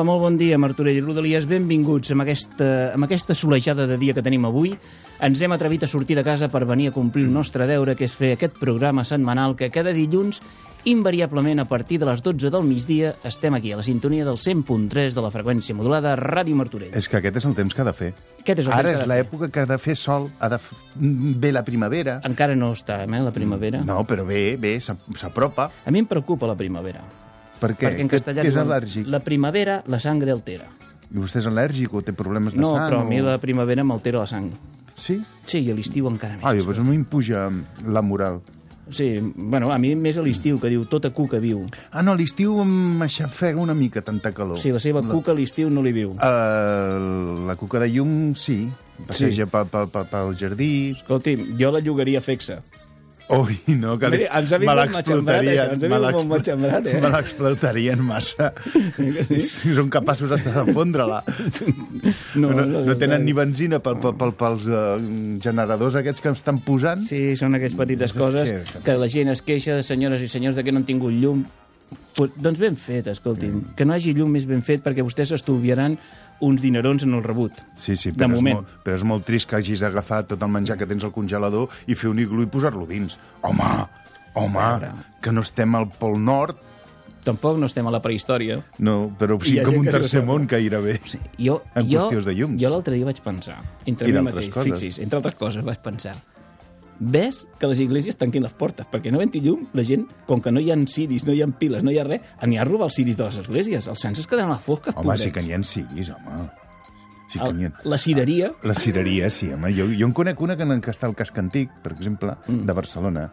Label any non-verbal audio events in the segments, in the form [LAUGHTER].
Hola, molt bon dia, Martorell i Rodalies. Benvinguts amb aquesta, amb aquesta solejada de dia que tenim avui. Ens hem atrevit a sortir de casa per venir a complir el nostre deure, que és fer aquest programa setmanal que cada dilluns, invariablement a partir de les 12 del migdia, estem aquí, a la sintonia del 100.3 de la freqüència modulada Ràdio Martorell. És que aquest és el temps que ha de fer. Aquest és el Ara és l'època que ha de fer sol, ha de ve la primavera. Encara no està, eh, la primavera. No, però bé, bé, s'ap- s'apropa. A mi em preocupa la primavera. Per què? Perquè en castellà és al·lèrgic. la primavera la sangre altera. I vostè és al·lèrgic o té problemes de No, sang? però a o... mi la primavera m'altera la sang. Sí? Sí, i a l'estiu encara més. Ah, doncs a mi em puja la moral. Sí, bueno, a mi més a l'estiu, que diu tota cuca viu. Ah, no, a l'estiu m'aixafega una mica tanta calor. Sigui, la seva cuca a l'estiu no li viu. Uh, la cuca de llum, sí. Passeja sí. pel, pel, pel, pel jardí. Escolti'm, jo la llogaria fixa. Ui, no, que li... Mira, ens ha vingut me matxembrat, l'explotarien, ens ha vingut molt matxembrat, eh? Me l'explotarien massa. [LAUGHS] Si són capaços hasta de fondre-la. No, no, no, tenen ni benzina pel, pel, pel, pels uh, generadors aquests que estan posant. Sí, són aquestes petites És coses que- que la gent es queixa de senyores i senyors de que no han tingut llum. Pues, doncs ben fet, escolti'm. Que no hagi llum més ben fet perquè vostès s'estuviaran uns dinerons en el rebut. Sí, sí, De però, és moment. molt, però és molt trist que hagis agafat tot el menjar que tens al congelador i fer un iglú i posar-lo dins. Home, home, que no estem al Pol Nord, Tampoc no estem a la prehistòria. no, però sí com un que tercer món gairebé. Jo, En jo, qüestions de llums. Jo l'altre dia vaig pensar, entre I mi mateix, coses. fixis, entre altres coses vaig pensar, ves que les iglésies tanquin les portes, perquè no havent llum, la gent, com que no hi ha ciris, no hi ha piles, no hi ha res, anirà a robar els ciris de les esglésies. Els sants es quedaran a les fosques, Home, sí que n'hi ha ciris, home. Sí que n'hi ha. La cireria, La cireria, sí, home. Jo, jo en conec una que, que està al casc antic, per exemple, mm. de Barcelona,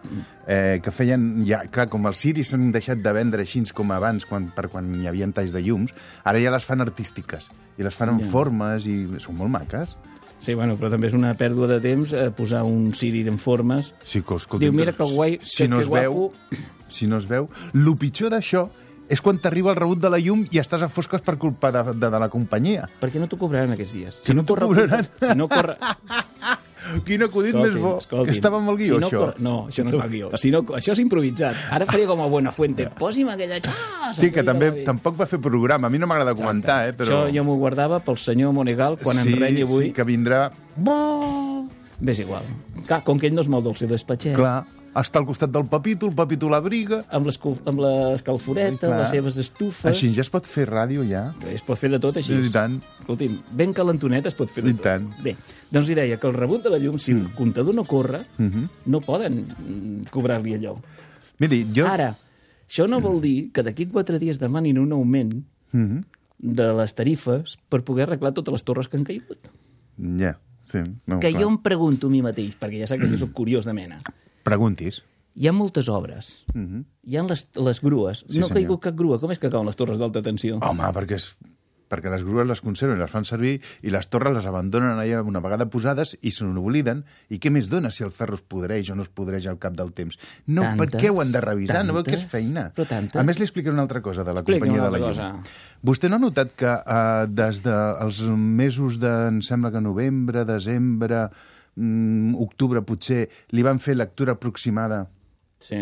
eh, que feien... Ja, clar, com els ciris s'han deixat de vendre així com abans, quan, per quan hi havia talls de llums, ara ja les fan artístiques. I les fan en Ja. formes i són molt maques. Sí, bueno, però també és una pèrdua de temps eh, posar un ciri en formes. Sí, que, escolta, Diu, mira que guai, si que- no que es veu, guapo. si no es veu, el pitjor d'això és quan t'arriba el rebut de la llum i estàs a fosques per culpa de, de, de la companyia. Per què no t'ho cobraran aquests dies? Que no t'ho cobraran? Si no corre... [LAUGHS] Quin acudit més bo. Que estava amb el guió, si no això. No, això no està al guió. Si no, això és improvisat. Ara faria com a Buenafuente. Posi'm aquella... Ah, Sí, que també tampoc va fer programa. A mi no m'agrada comentar, eh, però... Això jo m'ho guardava pel senyor Monegal quan sí, en renyi avui. Sí, que vindrà... Ves igual. Clar, com que ell no es mou del seu despatxet, Clar, està al costat del Papito, el Papito l'abriga... amb amb l'escalforeta, les seves estufes... Així ja es pot fer ràdio, ja. Es pot fer de tot així. I tant. Escolti'm, ben calentonet es pot fer de I tot. tant. Bé, doncs li deia que el rebut de la llum, si el comptador no corre, Mhm. no poden mm, cobrar-li allò. Miri, jo... Ara, això no vol dir que d'aquí quatre dies demanin un augment Mhm. de les tarifes per poder arreglar totes les torres que han caigut. Ja, sí. No, que clar. jo em pregunto a mi mateix, perquè ja sap que jo sóc curiós de mena. Preguntis. Hi ha moltes obres, Mhm. hi ha les, les grues. Sí, no ha caigut cap grua. Com és que cauen les torres d'alta tensió? Home, perquè, és, perquè les grues les conserven, les fan servir i les torres les abandonen allà una vegada posades i se n'obliden. I què més dona si el ferro es podreix o no es podreix al cap del temps? No, per Tantes, què ho han de revisar? no veu que és tantes, feina? però tantes. A més, li explicaré una altra cosa de la Expliqui'm companyia de la altra llum. cosa. Vostè no ha notat que uh, des dels mesos de, em sembla que novembre, desembre, mm, octubre potser, li van fer lectura aproximada Sí,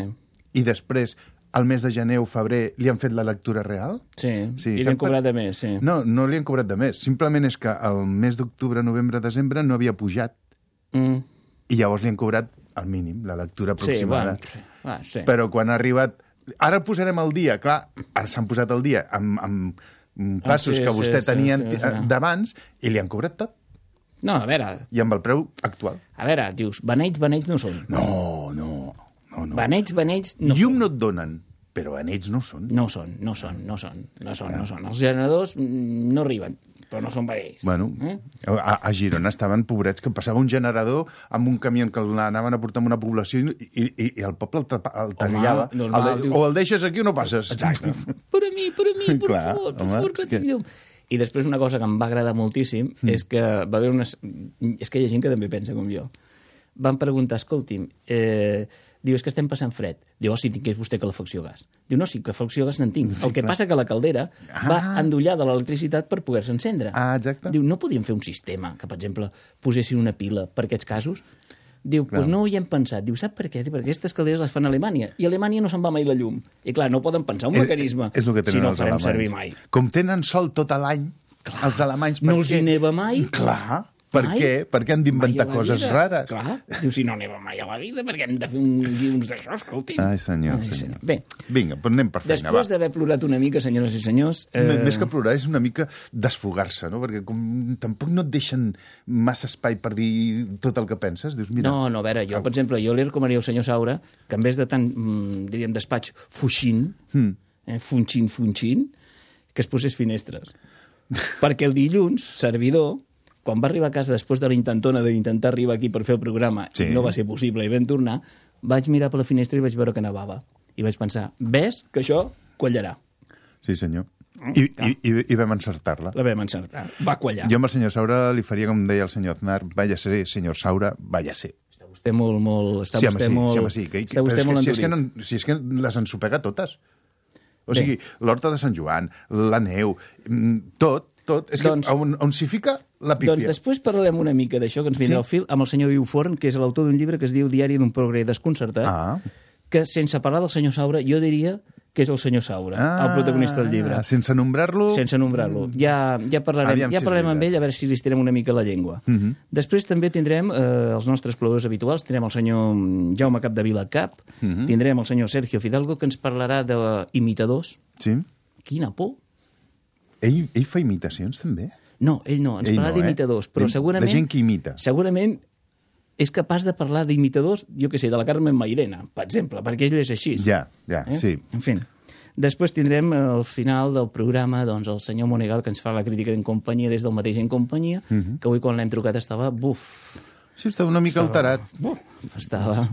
i després, al mes de gener o febrer, li han fet la lectura real? sí. Sí, I li han cobrat de més, sí. No, no li han cobrat de més. Simplement és que el mes d'octubre, novembre, desembre no havia pujat Mm. i llavors li han cobrat al mínim, la lectura Sí, aproximada. bueno, sí. Ah, sí. Però quan ha arribat... Ara el posarem al dia, clar, s'han posat al dia amb, amb Ah, passos sí, que sí, vostè sí, tenia sí, anti- sí. d'abans i li han cobrat tot. No, a veure, I amb el preu actual. a veure, dius, beneits, beneits no són. No, no, no. no. Beneits, beneits no Llum són. no et donen, però en ells no són. No són, no són, no són, no són, no són. Els generadors mm, no arriben. però no són vedells. Bueno, Eh? a, a Girona estaven pobrets, que passava un generador amb un camió que l'anaven a portar a una població i, i, i, el poble el, tapa- el tagallava. normal, el de, o el deixes aquí o no passes. Exacte. [LAUGHS] per a mi, per a mi, per favor, per home, favor, que- tinc llum. I després una cosa que em va agradar moltíssim mm. és que va haver unes... És que hi ha gent que també pensa com jo. Van preguntar, escolti'm, eh, diu, és que estem passant fred. Diu, oh, si tingués vostè calefacció a gas. Diu, no, sí, calefacció a gas n'en tinc. Sí, el que clar. passa que la caldera Ah. va endollar de l'electricitat per poder-se encendre. Ah, exacte. Diu, no podíem fer un sistema que, per exemple, posessin una pila per aquests casos? Diu, doncs pues no ho hi hem pensat. Diu, sap per què? Diu, perquè aquestes calderes les fan a Alemanya. I a Alemanya no se'n va mai la llum. I clar, no poden pensar un mecanisme És, és el que si tenen no els farem alemanys. servir mai. Com tenen sol tot l'any, els alemanys... No per els hi neva mai? Clar, per Mai? què? Perquè han d'inventar coses vida. rares. Clar, diu, si no neva mai a la vida, perquè hem de fer un guions d'això, escolti'm. Ai, senyor, Ai, senyor. Bé, Vinga, doncs anem per feina, després d'haver plorat una mica, senyores i senyors... Eh... Més que plorar és una mica desfogar-se, no? Perquè com tampoc no et deixen massa espai per dir tot el que penses. Dius, mira... No, no, a veure, jo, per exemple, jo li recomanaria al senyor Saura que en vez de tant, mm, diríem, despatx fuixint, mm. eh, funxint, funxint, que es posés finestres. Perquè el dilluns, servidor, quan va arribar a casa després de la intentona d'intentar arribar aquí per fer el programa Sí. i no va ser possible i vam tornar, vaig mirar per la finestra i vaig veure que nevava. I vaig pensar, ves que això quallarà. Sí, senyor. I, i, i, i vam encertar-la. La vam encertar. Va quallar. Jo amb el senyor Saura li faria com deia el senyor Aznar, vaya ser, senyor Saura, vaya ser. Està vostè molt, molt... Està sí, vostè sí, molt, sí, home, sí. Que, està vostè és molt que, si, és que no, si és que les ensopega totes. O Bé. sigui, l'horta de Sant Joan, la neu, mm, tot, tot. És Doncs- que on, on s'hi fica la pífia. Doncs després parlarem una mica d'això que ens vindrà Sí? al fil amb el senyor Iu Forn, que és l'autor d'un llibre que es diu Diari d'un progre desconcertat, Ah. que sense parlar del senyor Saura, jo diria que és el senyor Saura, el protagonista del llibre. Ah, Sense nombrar-lo... Sense nombrar-lo. Ja, ja parlarem, Aviam ja si parlarem amb ell a veure si li estirem una mica la llengua. Uh -huh. Després també tindrem eh, els nostres col·laboradors habituals. Tindrem el senyor Jaume Capdevila Cap, uh -huh. tindrem el senyor Sergio Fidalgo, que ens parlarà d'imitadors. Sí? Quina por! Ell, ell fa imitacions, també? No, ell no, ens Ell parlarà no, eh? d'imitadors, però De- segurament... de gent que imita. Segurament és capaç de parlar d'imitadors, jo que sé, de la Carmen Mairena, per exemple, perquè ell és així. Ja, ja, sí. En fi. Després tindrem eh, al final del programa doncs, el senyor Monegal, que ens fa la crítica en companyia des del mateix en companyia, Mhm. que avui quan l'hem trucat estava, buf, Sí, està una mica alterat. buf estava...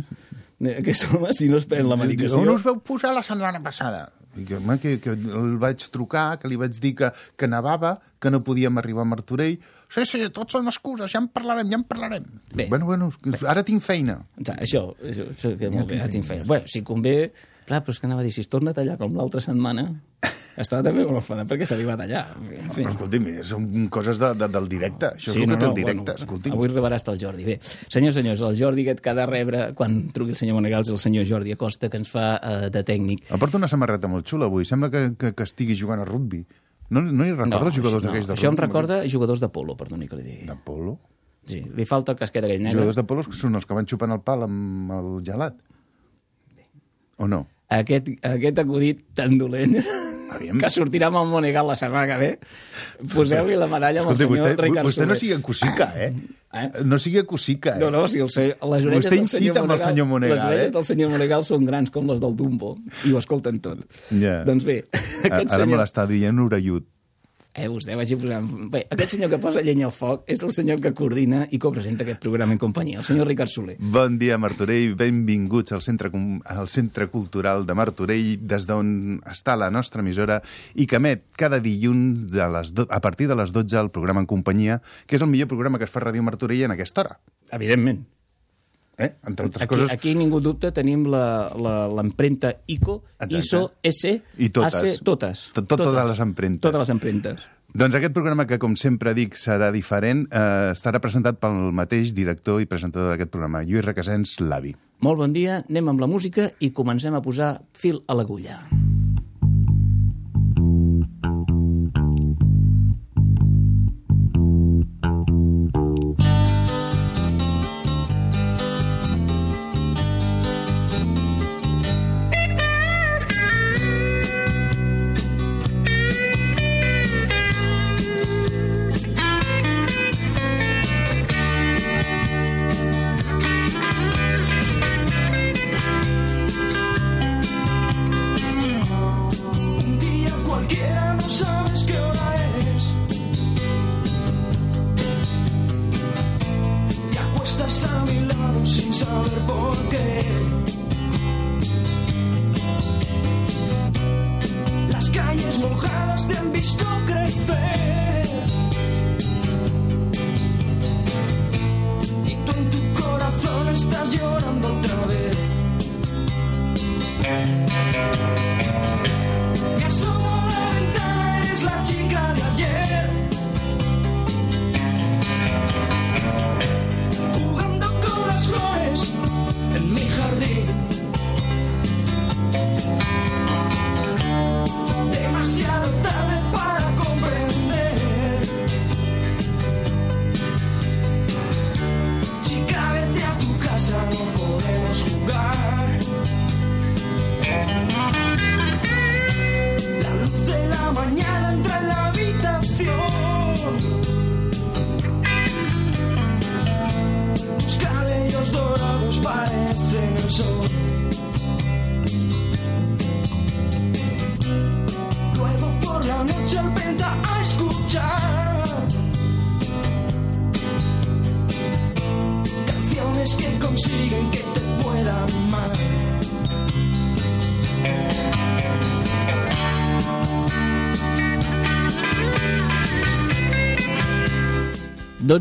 Aquest home, si no es pren la medicació... On us veu posar la setmana passada? I que, home, que, que el vaig trucar, que li vaig dir que, que nevava, que no podíem arribar a Martorell. Sí, sí, tot són excuses, ja en parlarem, ja en parlarem. Bé. Bueno, bueno, ara tinc feina. Ja, això, això, això que molt bé, ja tinc feina. Bueno, si convé... Clar, però és que anava a dir, si es torna a tallar com l'altra setmana, estava també molt enfadat perquè se li va tallar. En fi. Però, escolti'm, són coses de, de, del directe. Això és el que té el directe, bueno, escolti'm. Avui rebrà hasta el Jordi. Bé, senyors, senyors, el Jordi aquest que ha de rebre quan truqui el senyor Monegal és el senyor Jordi Acosta, que ens fa eh, de tècnic. Em porta una samarreta molt xula avui. Sembla que, que, que estigui jugant a rugby. No, no hi recordo els jugadors d'aquells de Això em rugby? recorda jugadors de polo, perdoni que li digui. De polo? Sí, li falta el casquet aquell negre. Jugadors de polo que són els que van xupant el pal amb el gelat. O no? Aquest, aquest acudit tan dolent Aviam. que sortirà amb el Monegal la setmana que ve, poseu-li la medalla amb Escolta, el senyor vostè, Ricard vostè no sigui cosica, eh? Eh? No sigui cosica, eh? No, no, si el se... les orelles Vostè del senyor amb el senyor Monegal, les orelles eh? del senyor Monegal són grans com les del Dumbo i ho escolten tot. Ja. Doncs bé, [LAUGHS] Ara aquest me senyor... l'està dient orellut. Eh, vostè vagi posant... Bé, aquest senyor que posa llenya al foc és el senyor que coordina i co-presenta aquest programa en companyia, el senyor Ricard Soler. Bon dia, Martorell. Benvinguts al Centre, al Centre Cultural de Martorell, des d'on està la nostra emissora i que emet cada dilluns de les do... a partir de les 12 el programa en companyia, que és el millor programa que es fa a Ràdio Martorell en aquesta hora. Evidentment. Eh? Entre altres Aquí, coses... aquí ningú dubte, tenim l'empremta ICO, Exacte. ISO, S, I totes. AC, totes. Tot- tot- totes les empremtes. Totes les empremtes. Doncs aquest programa, que com sempre dic serà diferent, eh, estarà presentat pel mateix director i presentador d'aquest programa, Lluís Requesens, l'avi. Molt bon dia, anem amb la música i comencem a posar fil a l'agulla. Thank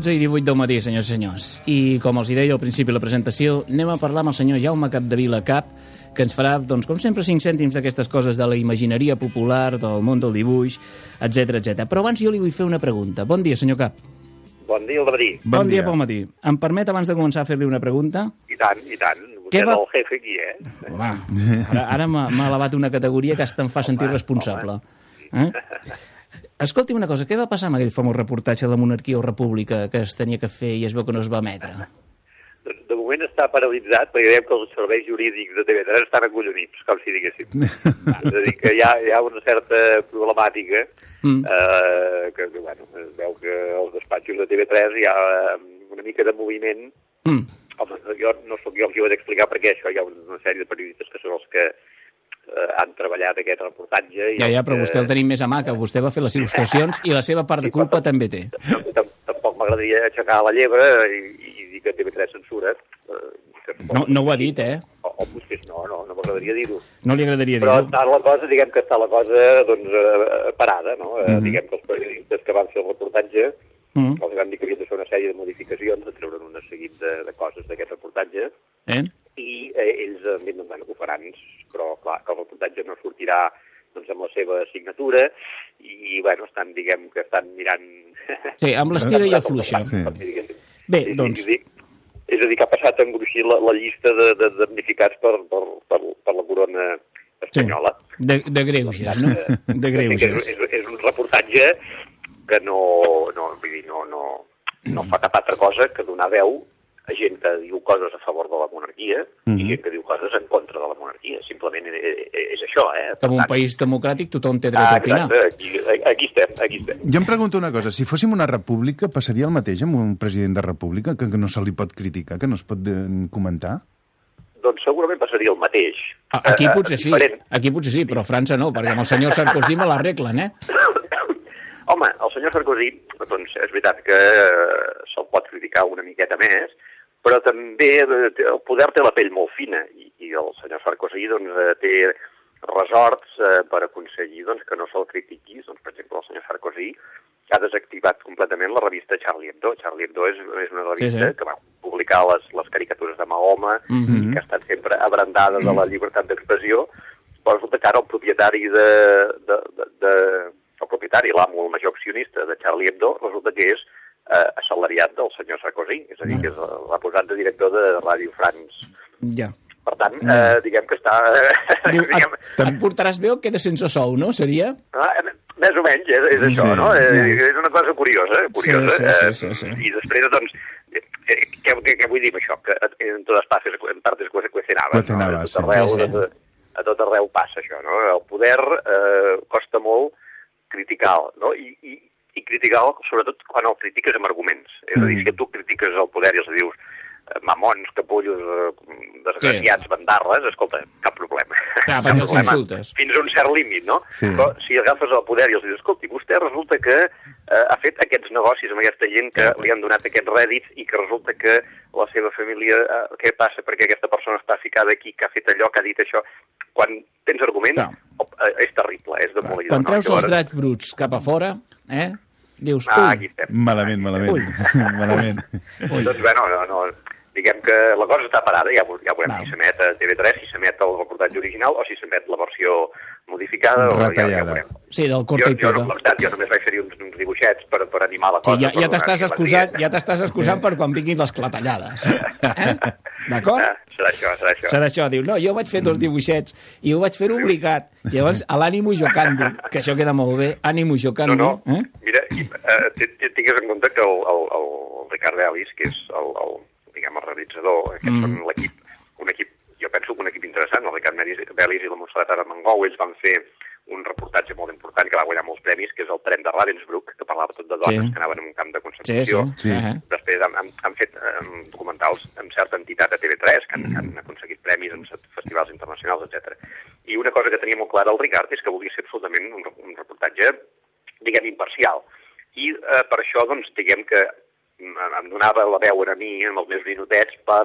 12 i 18 del matí, senyors i senyors. I com els hi deia al principi de la presentació, anem a parlar amb el senyor Jaume Capdevila Cap, que ens farà, doncs, com sempre, 5 cèntims d'aquestes coses de la imagineria popular, del món del dibuix, etc etc. Però abans jo li vull fer una pregunta. Bon dia, senyor Cap. Bon dia al matí. Bon, Bon dia dia. pel matí. Em permet, abans de començar a fer-li una pregunta? I tant, i tant. Vostè va- el jefe aquí, eh? Home, ara, ara m'ha elevat una categoria que hasta em fa sentir responsable. Eh? [LAUGHS] Escolti una cosa, què va passar amb aquell famós reportatge de la monarquia o república que es tenia que fer i es veu que no es va emetre? De, moment està paralitzat perquè veiem que els serveis jurídics de TV3 estan acollonits, com si diguéssim. [LAUGHS] és a dir, que hi ha, hi ha una certa problemàtica Mm. eh, que, que, bueno, es veu que als despatxos de TV3 hi ha eh, una mica de moviment Mm. Home, jo no sóc jo qui ho ha d'explicar perquè això hi ha una sèrie de periodistes que són els que eh, han treballat aquest reportatge. i Ja, ja, però que- vostè el tenim més a mà, que vostè va fer les il·lustracions i la seva part de culpa també té. Tam- tam- Tampoc m'agradaria aixecar la llebre i, i dir que TV3 censura. Eh, No, no ho ha dit, eh? O, o potser no, no, no m'agradaria dir-ho. No li agradaria Però dir-ho. està la cosa, diguem que està la cosa doncs, eh, parada, no? Eh, Mhm. Diguem que els periodistes que van fer el reportatge Mm. els van dir que havien de fer una sèrie de modificacions, de treure'n un seguit de, de coses d'aquest reportatge, Eh? i eh, ells han dit, bueno, ho faran, però clar, que el reportatge no sortirà doncs, amb la seva signatura, i, bueno, estan, diguem que estan mirant... [LAUGHS] Sí, amb l'estira i afluixa. Sí. Bé, És- doncs- És, és a dir, que ha passat a engruixir la, la llista de, de damnificats per, per, per, per la corona espanyola. De, de greuges, no? De És, greuges. és, és un reportatge que no, no, vull dir, no, no, no fa cap altra cosa que donar veu gent que diu coses a favor de la monarquia i gent que diu coses en contra de la monarquia. Simplement és, és això, eh? Que en un país democràtic tothom té dret Ah, a opinar. exacte, aquí, aquí estem, aquí estem. Jo em pregunto una cosa, si fóssim una república, passaria el mateix amb un president de república, que, no se li pot criticar, que no es pot eh, comentar? Doncs segurament passaria el mateix. Aquí Eh, potser sí, aquí potser sí, però a França no, perquè amb el senyor Sarkozy me l'arreglen, eh? [COUGHS] Home, el senyor Sarkozy, doncs és veritat que eh, se'l pot criticar una miqueta més, però també eh, el poder té la pell molt fina i, i el senyor Sarkozy doncs, eh, té resorts eh, per aconseguir doncs, que no se'l critiqui. Doncs, per exemple, el senyor Sarkozy ha desactivat completament la revista Charlie Hebdo. Charlie Hebdo és, és una revista Sí, sí. que va publicar les, les caricatures de Mahoma Mhm. i que ha estat sempre abrandada de la llibertat d'expressió, però resulta que ara el propietari de, de, de, de el propietari, l'amo, el major accionista de Charlie Hebdo, resulta que és eh, assalariat del senyor Sarkozy, és a dir, que és l'ha posat de director de Ràdio France. Ja. Per tant, eh, diguem que està... Diu, [LAUGHS] diguem, et, et portaràs bé o queda sense sou, no? Seria? ah, més o menys, és, és això, Sí, no? Eh, ja. és una cosa curiosa, curiosa. Sí, sí, sí, eh, sí, sí. I després, doncs, eh, què, què, què vull dir amb això? Que en totes partes, en partes. Cuecenava, no? A tot arreu, Sí, sí. A, a tot arreu passa això, no? El poder eh, costa molt criticar no? I, i, criticar sobretot quan el critiques amb arguments. És a dir, Mm. si tu critiques el poder i els dius eh, mamons, capullos, eh, desgraciats, Sí. bandarres, escolta, cap problema. Clar, Cap els problema. insultes. Fins a un cert límit, no? Sí. Però si agafes el poder i els dius, escolti, vostè resulta que eh, ha fet aquests negocis amb aquesta gent que li han donat aquests rèdits i que resulta que la seva família, eh, què passa perquè aquesta persona està ficada aquí, que ha fet allò, que ha dit això... Quan tens arguments, Clar. eh, és terrible, és demolidor. Quan no? treus els Llavors- drets bruts cap a fora, eh? Dius, Ah, aquí ui, estem. Malament, malament. [LAUGHS] malament. Doncs bueno, no, no, diguem que la cosa està parada, ja, ja veurem Val. si s'emet a TV3, si s'emet el reportatge original o si s'emet la versió modificada. o ja, ja Retallada. veurem. sí, del Jo, corta i jo, pega. la veritat, jo només vaig fer uns, uns dibuixets per, per animar la Sí, cosa. ja, per ja donar t'estàs excusant, ja t'estàs excusant per quan vinguin les clatellades. Eh? D'acord? Ah, serà això, serà això. Serà això, diu, no, jo vaig fer dos dibuixets i ho vaig fer obligat. Llavors, a l'ànimo jocandi, que això queda molt bé, ànimo No, jocandi, no, eh? mira, i, eh, tingues en compte que el, el, el Ricard Ellis, que és el, el, diguem, el realitzador, aquests Mm. són l'equip, un equip, jo penso que un equip interessant, el Ricard Ellis i la Montserrat Aramangou, ells van fer un reportatge molt important que va guanyar molts premis, que és el tren de Ravensbrück, que parlava tot de dones Sí. que anaven en un camp de Sí, sí. concentració. Sí. Eh? Després han, han, han fet eh, documentals amb certa entitat a TV3 que han, que han aconseguit premis en festivals internacionals, etc. I una cosa que tenia molt clara el Ricard és que volia ser absolutament un, un reportatge, diguem, imparcial. I eh, per això, doncs, diguem que mm, em donava la veu a mi, amb els meus minutets, per,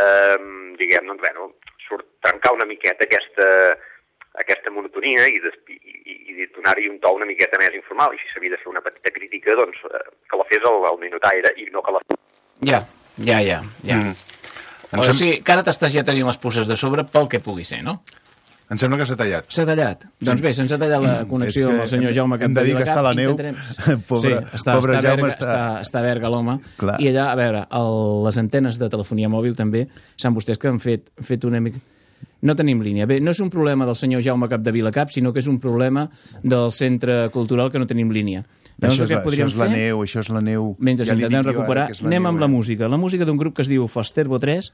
eh, diguem, doncs, bueno, surt, trencar una miqueta aquesta, aquesta monotonia i, des, i, i, i donar-hi un to una miqueta més informal. I si s'havia de fer una petita crítica, doncs eh, que la fes al, al minutaire i no que la... Ja, ja, ja. ja. Mm. O sigui, que ara t'estàs ja tenint les puces de sobre pel que pugui ser, no? Em sembla que s'ha tallat. S'ha tallat. Doncs bé, se'ns ha tallat la connexió És que amb el senyor hem- Jaume hem de dir que està a la neu. Intentarem- [LAUGHS] Pobre- sí, està, pobre està, Jaume Berga, està- està, està a Berga, l'home. I allà, a veure, el, les antenes de telefonia mòbil també, saben vostès que han fet, fet una mica... No tenim línia. Bé, no és un problema del senyor Jaume Capdevila Cap, sinó que és un problema del centre cultural que no tenim línia. Llavors, això, és que la, això és la fer... neu, això és la neu. Mentre Ja intentem ara recuperar, la anem neu, amb la eh? música. La música d'un grup que es diu Falsterbo 3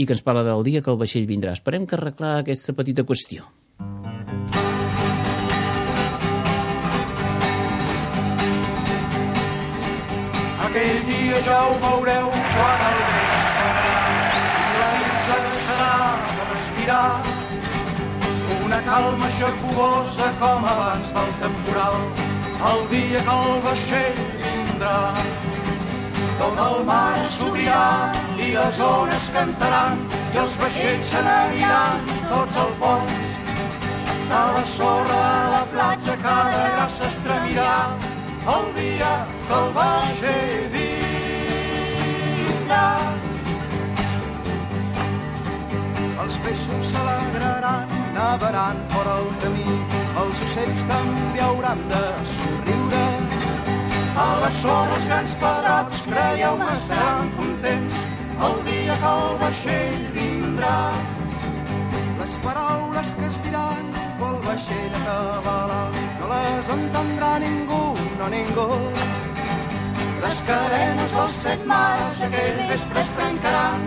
i que ens parla del dia que el vaixell vindrà. Esperem que arreglar aquesta petita qüestió. Aquell dia ja ho veureu quan el i la nit se deixarà de respirar. Una calma xacugosa com abans del temporal, el dia que el vaixell vindrà. Tot el mar s'obrirà i les ones cantaran i els vaixells se n'aniran tots al fons. A la sorra de la platja cada gra s'estremirà el dia que el vaixell vindrà. Els peixos s'alegraran, nadaran fora el camí, els ocells també hauran de somriure. A la sorra els grans pedrots, creieu-me, estaran contents el dia que el vaixell vindrà. Les paraules que es diran pel vaixell acabarà no les entendrà ningú, no ningú. Les cadenes dels set mars aquell vespre es trencaran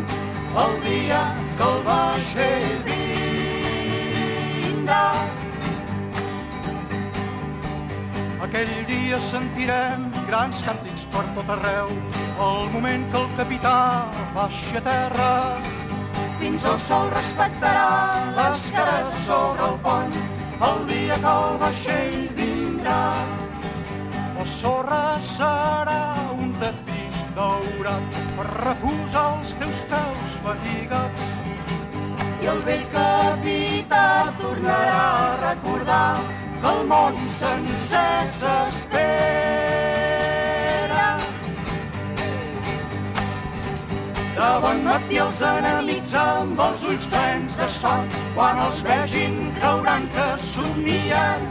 el dia que el vaixell vindrà. Aquell dia sentirem grans càntics per tot arreu, el moment que el capità baixi a terra fins al sol respectarà les cares sobre el pont el dia que el vaixell vindrà. La sorra serà un tapís daurat per reposar els teus peus fatigats. I el vell capità tornarà a recordar que el món sencer s'espera. De bon matí els enemics amb els ulls plens de son, quan els vegin creuran que somnien.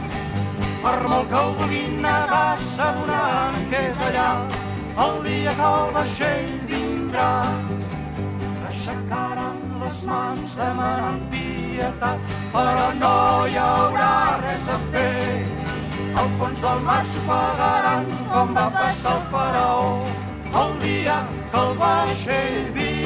Per molt que ho vulguin negar, s'adonaran que és allà el dia que el vaixell vindrà. Aixecaran les mans demanant pietat, però no hi haurà res a fer. Al fons del mar s'ofegaran com va passar el faraó el dia que el vaixell vindrà.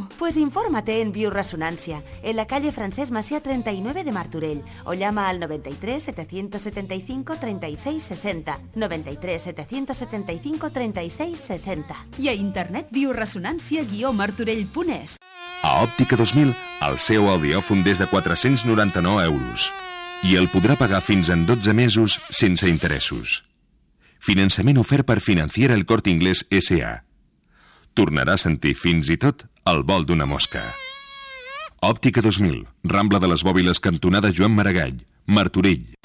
Pues infórmate en Bioresonancia, en la calle Francés Masía 39 de Martorell, o llama al 93 775 36 60. 93 775 36 60. I a internet bioresonància-martorell.es. A Òptica 2000, el seu audiòfon des de 499 euros. I el podrà pagar fins en 12 mesos sense interessos. Finançament ofert per Financiera el Corte Inglés S.A. Tornarà a sentir fins i tot el vol d'una mosca. Òptica 2000, Rambla de les Bòbiles, cantonada Joan Maragall, Martorell.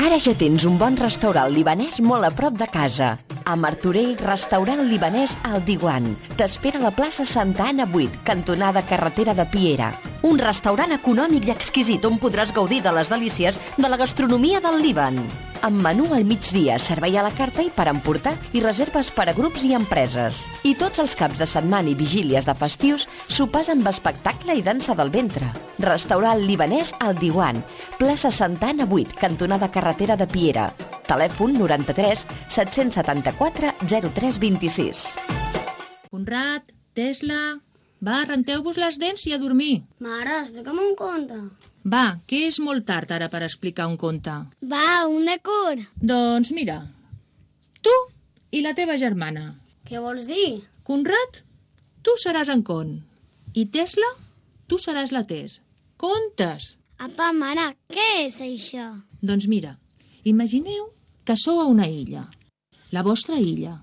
Ara ja tens un bon restaurant libanès molt a prop de casa. A Martorell, restaurant libanès al Diwan. T'espera a la plaça Santa Anna 8, cantonada carretera de Piera. Un restaurant econòmic i exquisit on podràs gaudir de les delícies de la gastronomia del Líban. Amb menú al migdia, servei a la carta i per emportar i reserves per a grups i empreses. I tots els caps de setmana i vigílies de festius, sopars amb espectacle i dansa del ventre. Restaurant libanès al Diwan, plaça Santana 8, cantonada carretera de Piera. Telèfon 93 774 0326. Conrad, Tesla... Va, renteu-vos les dents i a dormir. Mare, explica'm un conte. Va, que és molt tard ara per explicar un conte. Va, un de cur. Doncs mira, tu i la teva germana. Què vols dir? Conrad, tu seràs en Con. I Tesla, tu seràs la Tes. Contes! Apa, mare, què és això? Doncs mira, imagineu que sou a una illa. La vostra illa.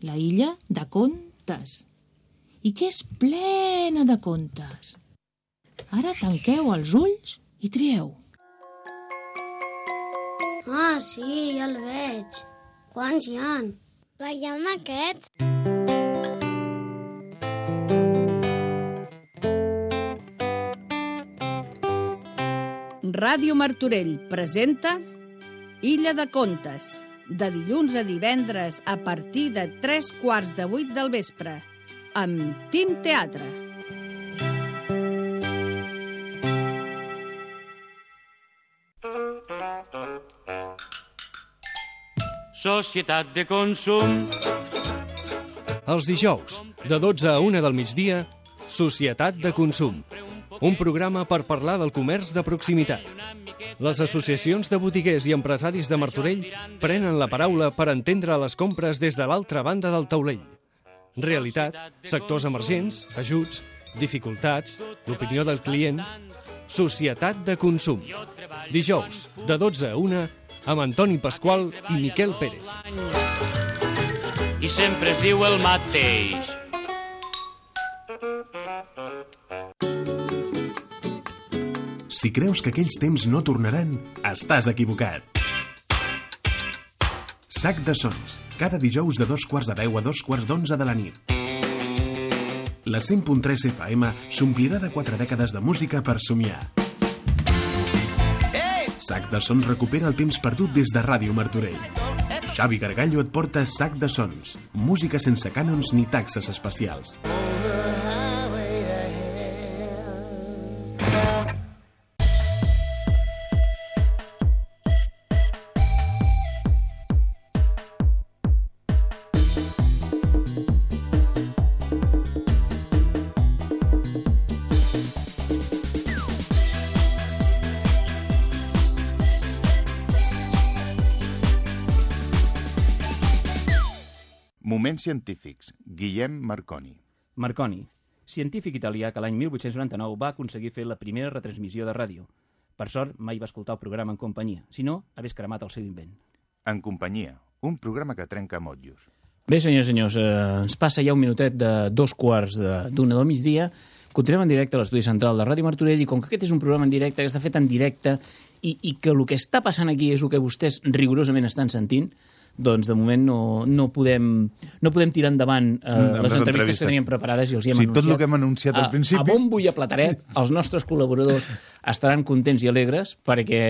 La illa de contes. I que és plena de contes. Ara tanqueu els ulls i trieu. Ah, sí, ja el veig. Quants hi han? Veiem aquest. Ràdio Martorell presenta Illa de Contes, de dilluns a divendres a partir de tres quarts de vuit del vespre, amb Tim Teatre. Societat de consum. Els dijous, de 12 a 1 del migdia, Societat de consum. Un programa per parlar del comerç de proximitat. Les associacions de botiguers i empresaris de Martorell prenen la paraula per entendre les compres des de l'altra banda del taulell. Realitat, sectors emergents, ajuts, dificultats, l'opinió del client... Societat de consum. Dijous, de 12 a 1, amb Antoni Pasqual i Miquel Pérez. I sempre es diu el mateix. Si creus que aquells temps no tornaran, estàs equivocat. Sac de sons, cada dijous de dos quarts de deu a dos quarts d'onze de la nit. La 100.3 FM s'omplirà de quatre dècades de música per somiar. Sac de Sons recupera el temps perdut des de Ràdio Martorell. Xavi Gargallo et porta Sac de Sons, música sense cànons ni taxes especials. Moments científics. Guillem Marconi. Marconi, científic italià que l'any 1899 va aconseguir fer la primera retransmissió de ràdio. Per sort, mai va escoltar el programa en companyia, si no, hagués cremat el seu invent. En companyia, un programa que trenca motllos. Bé, senyors i senyors, eh, ens passa ja un minutet de dos quarts de- d'una del migdia. Continuem en directe a l'estudi central de Ràdio Martorell i com que aquest és un programa en directe, que està fet en directe i, i que el que està passant aquí és el que vostès rigorosament estan sentint, doncs de moment no, no, podem, no podem tirar endavant eh, Amb les les entrevistes entrevistes. que teníem preparades i els hi hem Sí, tot anunciat. el que hem anunciat al a, principi. A bombo i a plataret, els nostres col·laboradors estaran contents i alegres perquè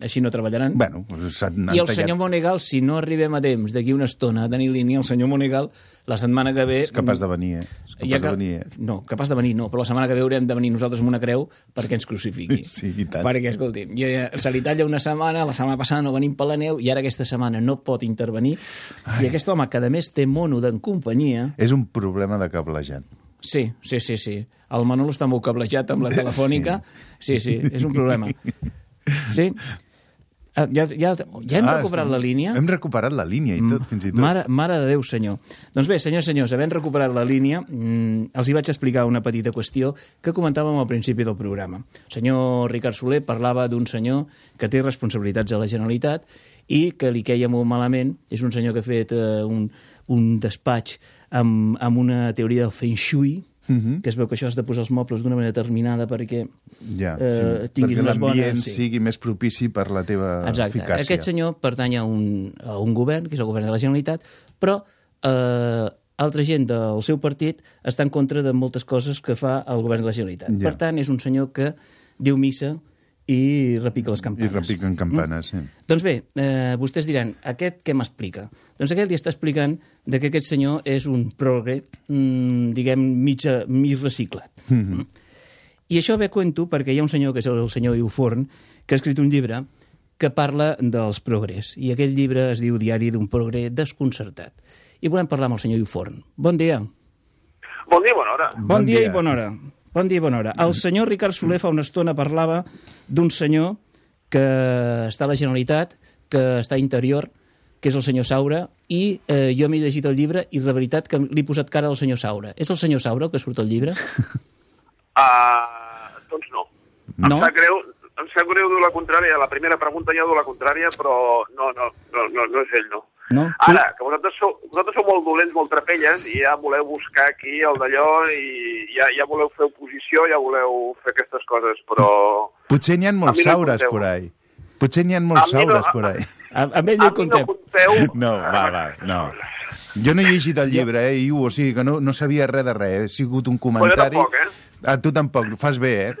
així no treballaran. Bueno, I el tallat- senyor Monegal, si no arribem a temps d'aquí una estona a tenir línia, el senyor Monegal, la setmana que ve... És capaç de venir, eh? És capaç Ja de venir, eh? No, capaç de venir no, però la setmana que ve haurem de venir nosaltres amb una creu perquè ens crucifiqui. [LAUGHS] Sí, i tant. Perquè, escolti, ja, se li talla una setmana, la setmana passada no venim per la neu i ara aquesta setmana no pot intervenir. Ai. I aquest home, que a més té mono d'en companyia... És un problema de cablejat. Sí, sí, sí, sí. El Manolo està molt cablejat amb la telefònica. Sí, sí, és un problema. [LAUGHS] Sí. Ah, Ja, ja, ja hem Ah, recuperat estem- la línia? Hem recuperat la línia i tot, fins i tot. Mare, mare de Déu, senyor. Doncs bé, senyors, senyors, havent recuperat la línia, mmm, els hi vaig explicar una petita qüestió que comentàvem al principi del programa. El senyor Ricard Soler parlava d'un senyor que té responsabilitats a la Generalitat i que li queia molt malament. És un senyor que ha fet eh, un, un despatx amb, amb una teoria del Feng Shui, Mhm. que es veu que això has de posar els mobles d'una manera determinada perquè Ja, eh, sí, tinguis perquè unes l'ambient bones... Sí. sigui més propici per la teva Exacte. eficàcia. Aquest senyor pertany a un, a un govern, que és el govern de la Generalitat, però eh, altra gent del seu partit està en contra de moltes coses que fa el govern de la Generalitat. Ja. Per tant, és un senyor que diu missa i repica les I campanes. repiquen campanes, sí. Doncs bé, eh, vostès diran, aquest què m'explica? Doncs aquest li està explicant de que aquest senyor és un progre, mm, diguem, mig, mig reciclat. Mhm. I això ve a cuento perquè hi ha un senyor, que és el senyor Iu Forn, que ha escrit un llibre que parla dels progrés. I aquell llibre es diu Diari d'un progré desconcertat. I volem parlar amb el senyor Iu Forn. Bon dia. Bon dia, bona hora. Bon, dia, i bona hora. Bon dia i bona hora. El senyor Ricard Soler fa una estona parlava d'un senyor que està a la Generalitat, que està a interior, que és el senyor Saura, i eh, jo m'he llegit el llibre i la veritat que li he posat cara al senyor Saura. És el senyor Saura el que surt al llibre? Uh, [LAUGHS] doncs no. No? Em sap greu, em sap greu dur la contrària. La primera pregunta ja dur la contrària, però no, no, no, no, no és ell, no. No? Ara, que vosaltres sou, vosaltres sou molt dolents, molt trapelles, i ja voleu buscar aquí el d'allò, i ja, ja voleu fer oposició, ja voleu fer aquestes coses, però... Potser n'hi ha A molts no saures compteu. por ahí. Potser n'hi ha molts A no- saures por ahí. A, amb ell no hi contem. [LAUGHS] No, va, va, no. Jo no he llegit el llibre, eh, Iu, o sigui que no, no sabia res de res. Ha sigut un comentari... tampoc, eh? Ah, tu tampoc, fas bé, eh?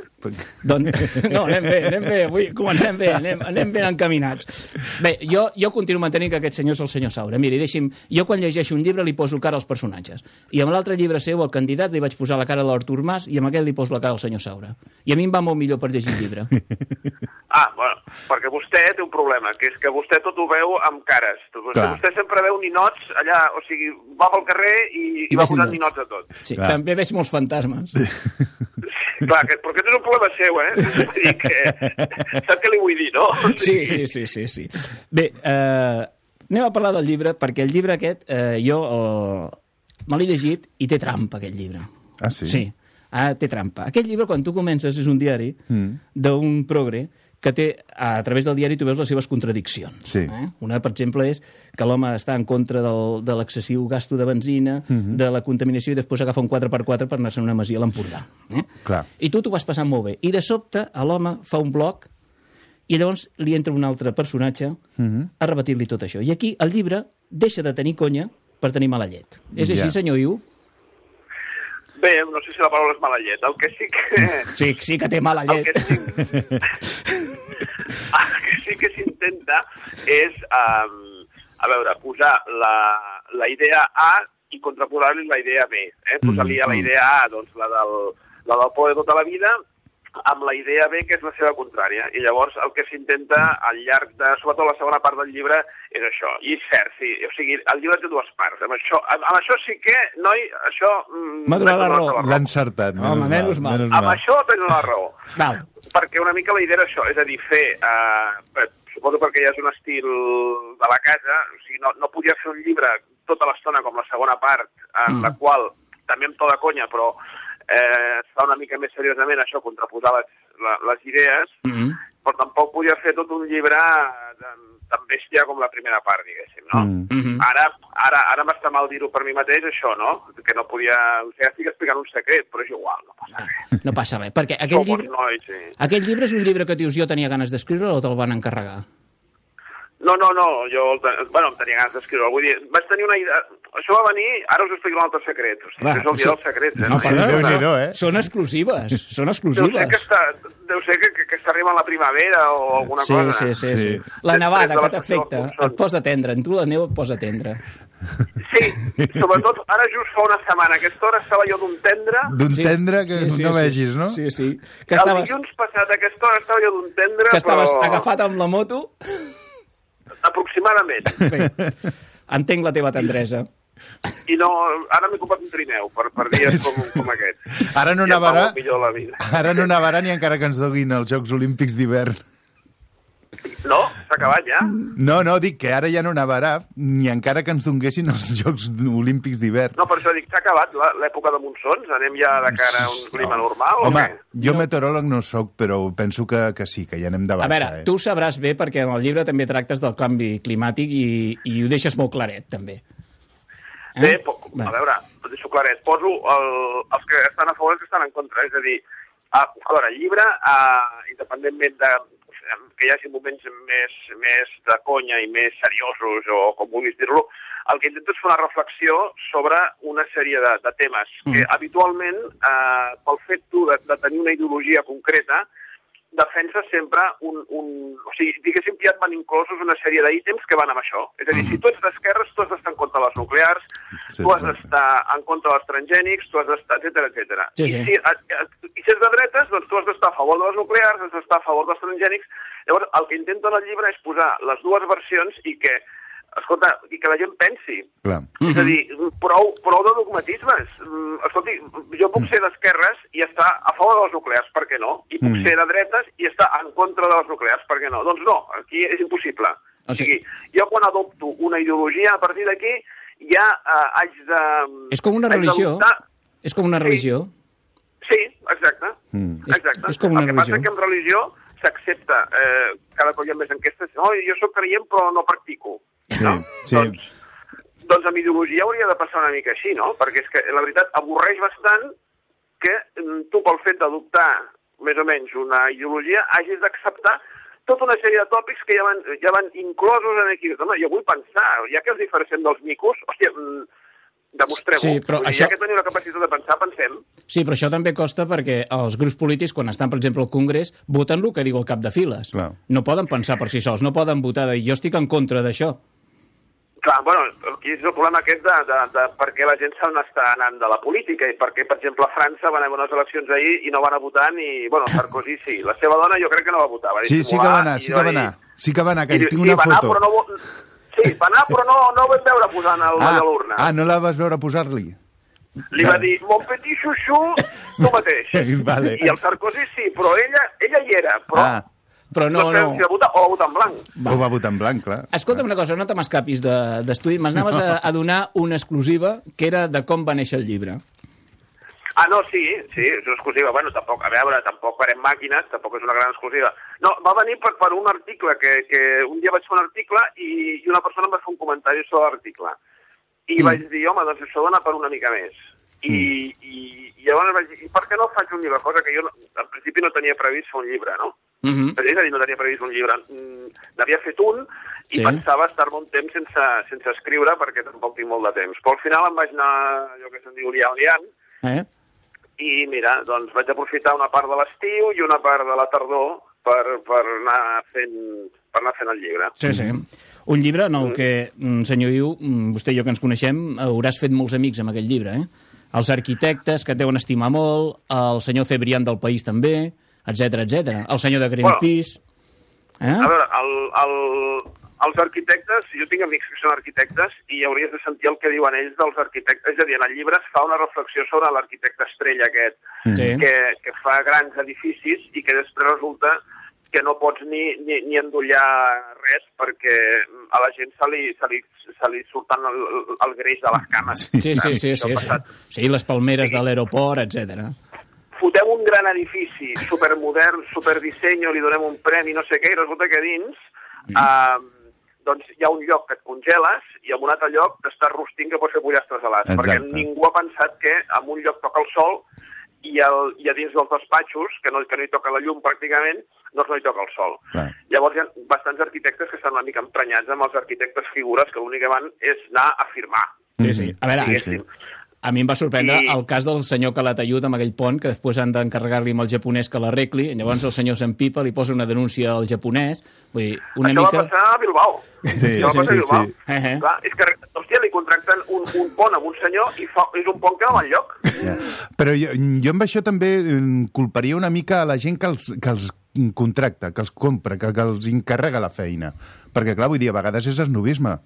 Doncs, no, anem bé, anem bé, avui comencem bé, anem, anem ben encaminats. Bé, jo, jo continuo mantenint que aquest senyor és el senyor Saura. Miri, deixi'm, jo quan llegeixo un llibre li poso cara als personatges. I amb l'altre llibre seu, el candidat, li vaig posar la cara a l'Artur Mas i amb aquest li poso la cara al senyor Saura. I a mi em va molt millor per llegir el llibre. Ah, bueno, perquè vostè té un problema, que és que vostè tot ho veu amb cares. Vostè, Clar. vostè sempre veu ninots allà, o sigui, va pel carrer i, i, I va posant ninots. ninots a tot. Sí, també veig molts fantasmes. [LAUGHS] Clar, que, però aquest és un problema seu, eh? [LAUGHS] Vull dir que, sap què li vull dir, no? Sí, sí, sí, sí, sí. Bé, eh, anem a parlar del llibre, perquè el llibre aquest, eh, jo eh, me l'he llegit i té trampa, aquest llibre. Ah, sí? Sí, ah, té trampa. Aquest llibre, quan tu comences, és un diari Mm. d'un progre que té, a través del diari tu veus les seves contradiccions. Sí. Eh? Una, per exemple, és que l'home està en contra del, de l'excessiu gasto de benzina, Mhm. de la contaminació, i després agafa un 4x4 per anar-se'n a una masia a l'Empordà. Eh? Clar. I tu t'ho vas passant molt bé. I de sobte, a l'home fa un bloc i llavors li entra un altre personatge Mhm. a repetir-li tot això. I aquí el llibre deixa de tenir conya per tenir mala llet. És així, Ja. senyor Iu? Bé, no sé si la paraula és mala llet. El que sí que... Sí, sí que té mala El llet. que sí, [LAUGHS] el que, sí que s'intenta és, um, a veure, posar la, la idea A i contraposar-li la idea B. Eh? Posar-li a la Mm. idea A doncs, la, del, la del por de tota la vida amb la idea B, que és la seva contrària. I llavors el que s'intenta al llarg de, sobretot la segona part del llibre, és això. I és cert, sí. O sigui, el llibre té dues parts. Amb això, amb, amb això sí que, noi, això... mm, M'ha donat la raó. L'ha encertat. Home, menys mal. menys amb mal. això tens la raó. Val. Perquè una mica la idea era això, és a dir, fer, eh, eh, suposo perquè ja és un estil de la casa, o sigui, no, no podia fer un llibre tota l'estona com la segona part, en Mm. la qual, també amb to de conya, però eh, es fa una mica més seriosament això, contraposar les, la, les idees, Mm -hmm. però tampoc podia fer tot un llibre de, tan bèstia com la primera part, diguéssim, no? Mm. Mhm. Ara, ara, ara m'està mal dir-ho per mi mateix, això, no? Que no podia... O sigui, estic explicant un secret, però és igual, no passa res. No passa res, perquè aquell llibre, nois, sí. aquell llibre és un llibre que dius jo tenia ganes d'escriure o te'l van encarregar? No, no, no, jo bueno, em tenia ganes d'escriure. Vull dir, vaig tenir una idea... Això va venir, ara us explico un altre secret. O sigui, Va, és el dia això- dels secrets. Eh? No, Sí, perdona, Déu-n'hi-do, no. eh? Són exclusives, són Deu ser, exclusives. que està, deu ser que, que, que està arribant la primavera o alguna Sí, cosa. sí, sí, sí. Sí. La nevada que t'afecta, et posa tendre. En tu la neu et posa tendre. Sí, sobretot ara just fa una setmana, a aquesta hora estava jo d'un tendre. D'un tendre que no vegis, no? Sí, sí. Que El estaves, dilluns passat a aquesta hora estava jo d'un tendre, que estaves però agafat amb la moto. Aproximadament. Bé, entenc la teva tendresa. I no, ara m'he comprat un trineu per, per dies com, com aquest. Ara no I nevarà, ara no nevarà ni encara que ens doguin els Jocs Olímpics d'hivern. No? S'ha acabat ja? No, no, dic que ara ja no nevarà ni encara que ens donguessin els [LAUGHS] Jocs Olímpics d'hivern. No, per això dic, s'ha acabat la- l'època de monsons? Anem ja de cara a un clima normal? o Home, què? jo meteoròleg no sóc, però penso que, que sí, que ja anem de A baixa. veure, eh? tu sabràs bé perquè en el llibre també tractes del canvi climàtic i, i ho deixes molt claret, també. Bé, po- a veure, ho deixo claret, poso el, els que estan a favor i els que estan en contra, és a dir, a, a veure, el llibre, a, independentment de que hi hagi moments més, més de conya i més seriosos, o com vulguis dir-lo, el que intento és fer una reflexió sobre una sèrie de, de temes que habitualment, eh, pel fet tu de, de tenir una ideologia concreta, defensa sempre un... un o sigui, diguéssim que ja et van inclosos una sèrie d'ítems que van amb això. És a dir, si tu ets d'esquerres, tu has d'estar en contra de les nuclears, Sí, tu has d'estar en contra dels transgènics, tu has d'estar, etc etc. Sí, I, sí. si, a, a, I si ets de dretes, doncs tu has d'estar a favor de les nuclears, has d'estar a favor dels transgènics. Llavors, el que intento en el llibre és posar les dues versions i que, escolta, i que la gent pensi. Clar. És a dir, prou, prou de dogmatismes. Mm, Escolti, jo puc ser d'esquerres i estar a favor de les nuclears, per què no? I puc Mm. ser de dretes i estar en contra de les nuclears, per què no? Doncs no, aquí és impossible. O O sigui, jo quan adopto una ideologia, a partir d'aquí ja eh, haig de... És com una religió. És com una religió. Sí, exacte. Mm. exacte. és com una el que religió. passa que en religió s'accepta, eh, cada cop hi ha més enquestes, no, jo sóc creient però no practico. Sí, sí. Doncs amb ideologia hauria de passar una mica així, no? Perquè és que, la veritat, avorreix bastant que mm, tu, pel fet d'adoptar més o menys una ideologia, hagis d'acceptar tota una sèrie de tòpics que ja van, ja van inclosos en aquí. Home, jo vull pensar, ja que els diferenciem dels micos, hòstia, mm, demostrem-ho. Sí, però dir, això- Ja que tenim la capacitat de pensar, pensem. Sí, però això també costa perquè els grups polítics, quan estan, per exemple, al Congrés, voten el que diu el cap de files. Clar. No poden pensar per si sols, no poden votar de jo estic en contra d'això. Clar, bueno, aquí és el problema aquest de, de, de per què la gent se n'està anant de la política i per què, per exemple, a França van haver unes eleccions ahir i no van a votar ni... Bueno, Sarkozy sí. La seva dona jo crec que no va votar. Va Sí, sí que va anar, sí que va anar. Sí que va anar, que I, tinc sí, una anar, foto. però no... Sí, va anar, però no, no vam veure posant el ah, Ah, a l'urna. ah, no la vas veure posar-li? Li va dir, mon petit xuxu, tu mateix. [LAUGHS] Vale. I el Sarkozy sí, però ella, ella hi era, però Ah, Però no, no no. si va votar o va votar en blanc. ho va votar en blanc, clar. Escolta'm una cosa, no te m'escapis de- d'estudi. De, M'anaves a, a donar una exclusiva que era de com va néixer el llibre. Ah, no, sí, sí, és una exclusiva. Bueno, tampoc, a veure, tampoc farem màquines, tampoc és una gran exclusiva. No, va venir per, per un article, que, que un dia vaig fer un article i, i una persona em va fer un comentari sobre l'article. I Mm. vaig dir, home, doncs això dona per una mica més. I, i, i llavors vaig dir, i per què no faig un llibre? Cosa que jo, al principi no tenia previst fer un llibre, no? Mm -hmm. És a dir, no tenia previst un llibre. Mm, N'havia fet un i Sí. pensava estar-me un temps sense, sense escriure perquè tampoc tinc molt de temps. Però al final em vaig anar, allò que se'n diu, liant, liant, Eh? i mira, doncs vaig aprofitar una part de l'estiu i una part de la tardor per, per, anar fent, per anar fent el llibre. Sí, sí. Un llibre en el que, mm, senyor Iu, mm, vostè i jo que ens coneixem, hauràs fet molts amics amb aquest llibre, eh? Els arquitectes, que et deuen estimar molt, el senyor Cebrián del País també, etc etc. El senyor de Greenpeace... Eh? A veure, el, el, els arquitectes, jo tinc amics que són arquitectes i hauries de sentir el que diuen ells dels arquitectes. És a dir, en el llibre es fa una reflexió sobre l'arquitecte estrella aquest, Sí. que, que fa grans edificis i que després resulta que no pots ni, ni, ni endollar res perquè a la gent se li, se li, se li surten el, el greix de les cames. Sí, sí, sí, sí, sí. passat. Sí, les palmeres de l'aeroport, etc. fotem un gran edifici supermodern, superdisseny, li donem un premi, no sé què, i resulta que dins Mm. eh, doncs hi ha un lloc que et congeles i en un altre lloc t'estàs rostint que pots fer pollastres gelats, Exacte. perquè ningú ha pensat que en un lloc toca el sol i, el, i a dins dels despatxos, que no, que no hi toca la llum pràcticament, doncs no hi toca el sol. Clar. Llavors hi ha bastants arquitectes que estan una mica emprenyats amb els arquitectes figures que l'únic que van és anar a firmar. Sí, sí. A veure, Diguéssim. A mi em va sorprendre I- el cas del senyor Calatayud amb aquell pont, que després han d'encarregar-li amb el japonès que l'arregli, i llavors el senyor s'empipa, li posa una denúncia al japonès, vull dir, una Això mica... va passar a Bilbao. Sí, sí, sí, a Bilbao. sí. Eh, eh. Clar, és que, hòstia, li contracten un, un pont amb un senyor i fa, és un pont que no va enlloc. Però jo, jo amb això també eh, culparia una mica a la gent que els, que els contracta, que els compra, que, que els encarrega la feina. Perquè, clar, vull dir, a vegades és esnovisme.